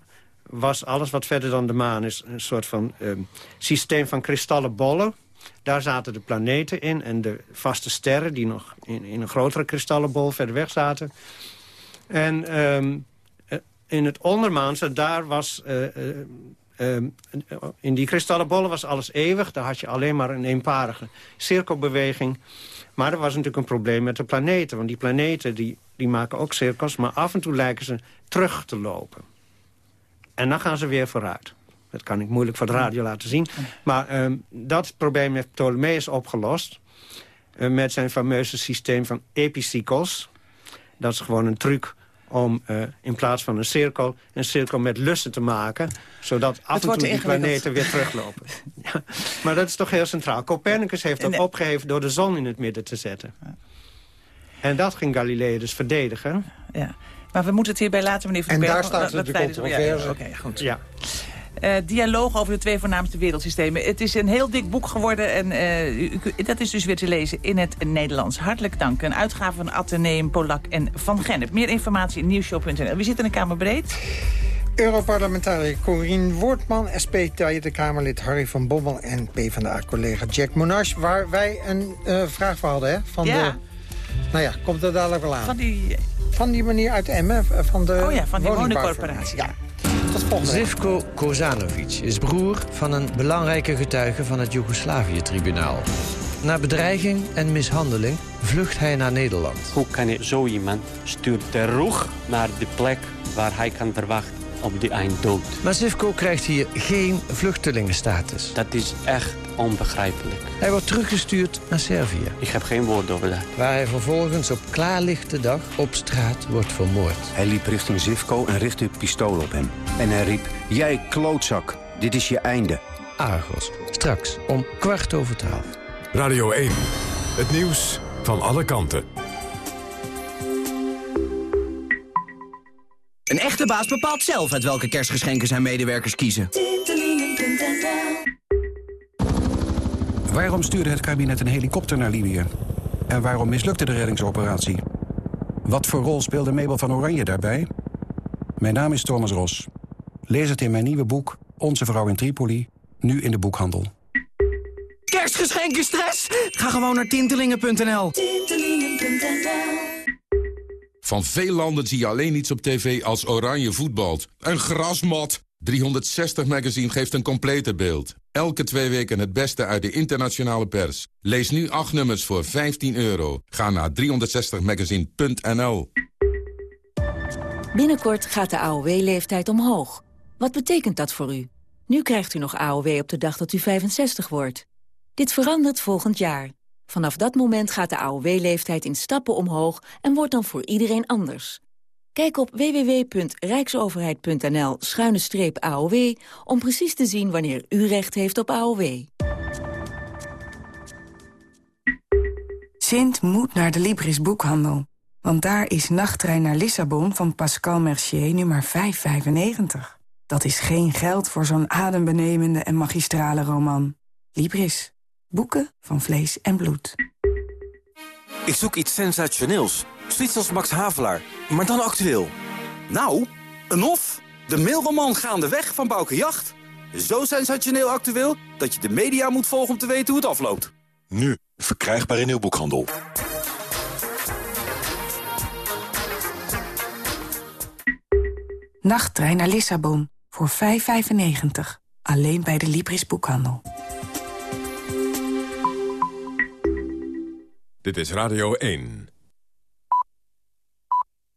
was alles wat verder dan de maan is... een soort van ehm, systeem van kristallen bollen. Daar zaten de planeten in en de vaste sterren... die nog in, in een grotere kristallen bol verder weg zaten. En ehm, eh, in het ondermaanse, daar was... eh, eh, ehm, in die kristallen bollen was alles eeuwig. Daar had je alleen maar een eenparige cirkelbeweging. Maar er was natuurlijk een probleem met de planeten. Want die planeten die, die maken ook cirkels... maar af en toe lijken ze terug te lopen. En dan gaan ze weer vooruit. Dat kan ik moeilijk voor de radio laten zien. Maar ehm, dat probleem heeft Ptolemeus opgelost... eh, met zijn fameuze systeem van epicycles. Dat is gewoon een truc om eh, in plaats van een cirkel... een cirkel met lussen te maken... zodat af en toe die planeten weer teruglopen. [laughs] ja, maar dat is toch heel centraal. Copernicus heeft dat En- opgeheven door de zon in het midden te zetten. En dat ging Galilei dus verdedigen. Ja. Maar we moeten het hierbij laten, meneer Van En daar staat want de ja, controverse. Oké, goed. Ja. Eh, dialoog over de twee voornaamste wereldsystemen. Het is een heel dik boek geworden en eh, u- u- dat is dus weer te lezen in het Nederlands. Hartelijk dank. Een uitgave van Atheneum, Polak en Van Gennep. Meer informatie in nieuwshow.nl. Wie zit in de Kamer breed? Europarlementariër Corien Wortman, SP Tweede Kamerlid Harry van Bommel... en PvdA-collega Jack Monarch, waar wij een eh, vraag voor hadden. Hè? Van Ja. de, nou ja, komt er dadelijk wel aan. Van die... Van die manier uit Emmen, eh, van de Oh ja, van die woningcorporatie. Ja. Tot volgende week. Zivko Kozanovic is broer van een belangrijke getuige van het Joegoslavië-tribunaal. Na bedreiging en mishandeling vlucht hij naar Nederland. Hoe kan je zo iemand stuurt terug naar de plek waar hij kan verwachten op die einddood? Maar Zivko krijgt hier geen vluchtelingenstatus. Dat is echt onbegrijpelijk. Hij wordt teruggestuurd naar Servië. Ik heb geen woord over dat. Waar hij vervolgens op klaarlichte dag op straat wordt vermoord. Hij liep richting Zivko en richtte het pistool op hem. En hij riep, jij klootzak, dit is je einde. Argos, straks om kwart over twaalf. Radio 1, het nieuws van alle kanten. Een echte baas bepaalt zelf uit welke kerstgeschenken zijn medewerkers kiezen. Waarom stuurde het kabinet een helikopter naar Libië? En waarom mislukte de reddingsoperatie? Wat voor rol speelde Mabel van Oranje daarbij? Mijn naam is Thomas Ros. Lees het in mijn nieuwe boek Onze Vrouw in Tripoli, nu in de boekhandel. Kerstgeschenken stress? Ga gewoon naar tintelingen.nl. Van veel landen zie je alleen iets op tv als oranje voetbalt. Een grasmat. 360 Magazine geeft een complete beeld. Elke twee weken het beste uit de internationale pers. Lees nu acht nummers voor 15 euro. Ga naar 360magazine.nl Binnenkort gaat de AOW-leeftijd omhoog. Wat betekent dat voor u? Nu krijgt u nog AOW op de dag dat u 65 wordt. Dit verandert volgend jaar. Vanaf dat moment gaat de AOW-leeftijd in stappen omhoog... en wordt dan voor iedereen anders. Kijk op www.rijksoverheid.nl-aow... om precies te zien wanneer u recht heeft op AOW. Sint moet naar de Libris boekhandel. Want daar is Nachttrein naar Lissabon van Pascal Mercier nummer 595. Dat is geen geld voor zo'n adembenemende en magistrale roman. Libris. Boeken van vlees en bloed. Ik zoek iets sensationeels. Zoiets als Max Havelaar, maar dan actueel. Nou, een of. De mailroman Gaandeweg van Bouke Jacht. Zo sensationeel actueel dat je de media moet volgen om te weten hoe het afloopt. Nu, verkrijgbaar in uw boekhandel. Nachttrein naar Lissabon voor 5,95. Alleen bij de Libris boekhandel. Dit is Radio 1.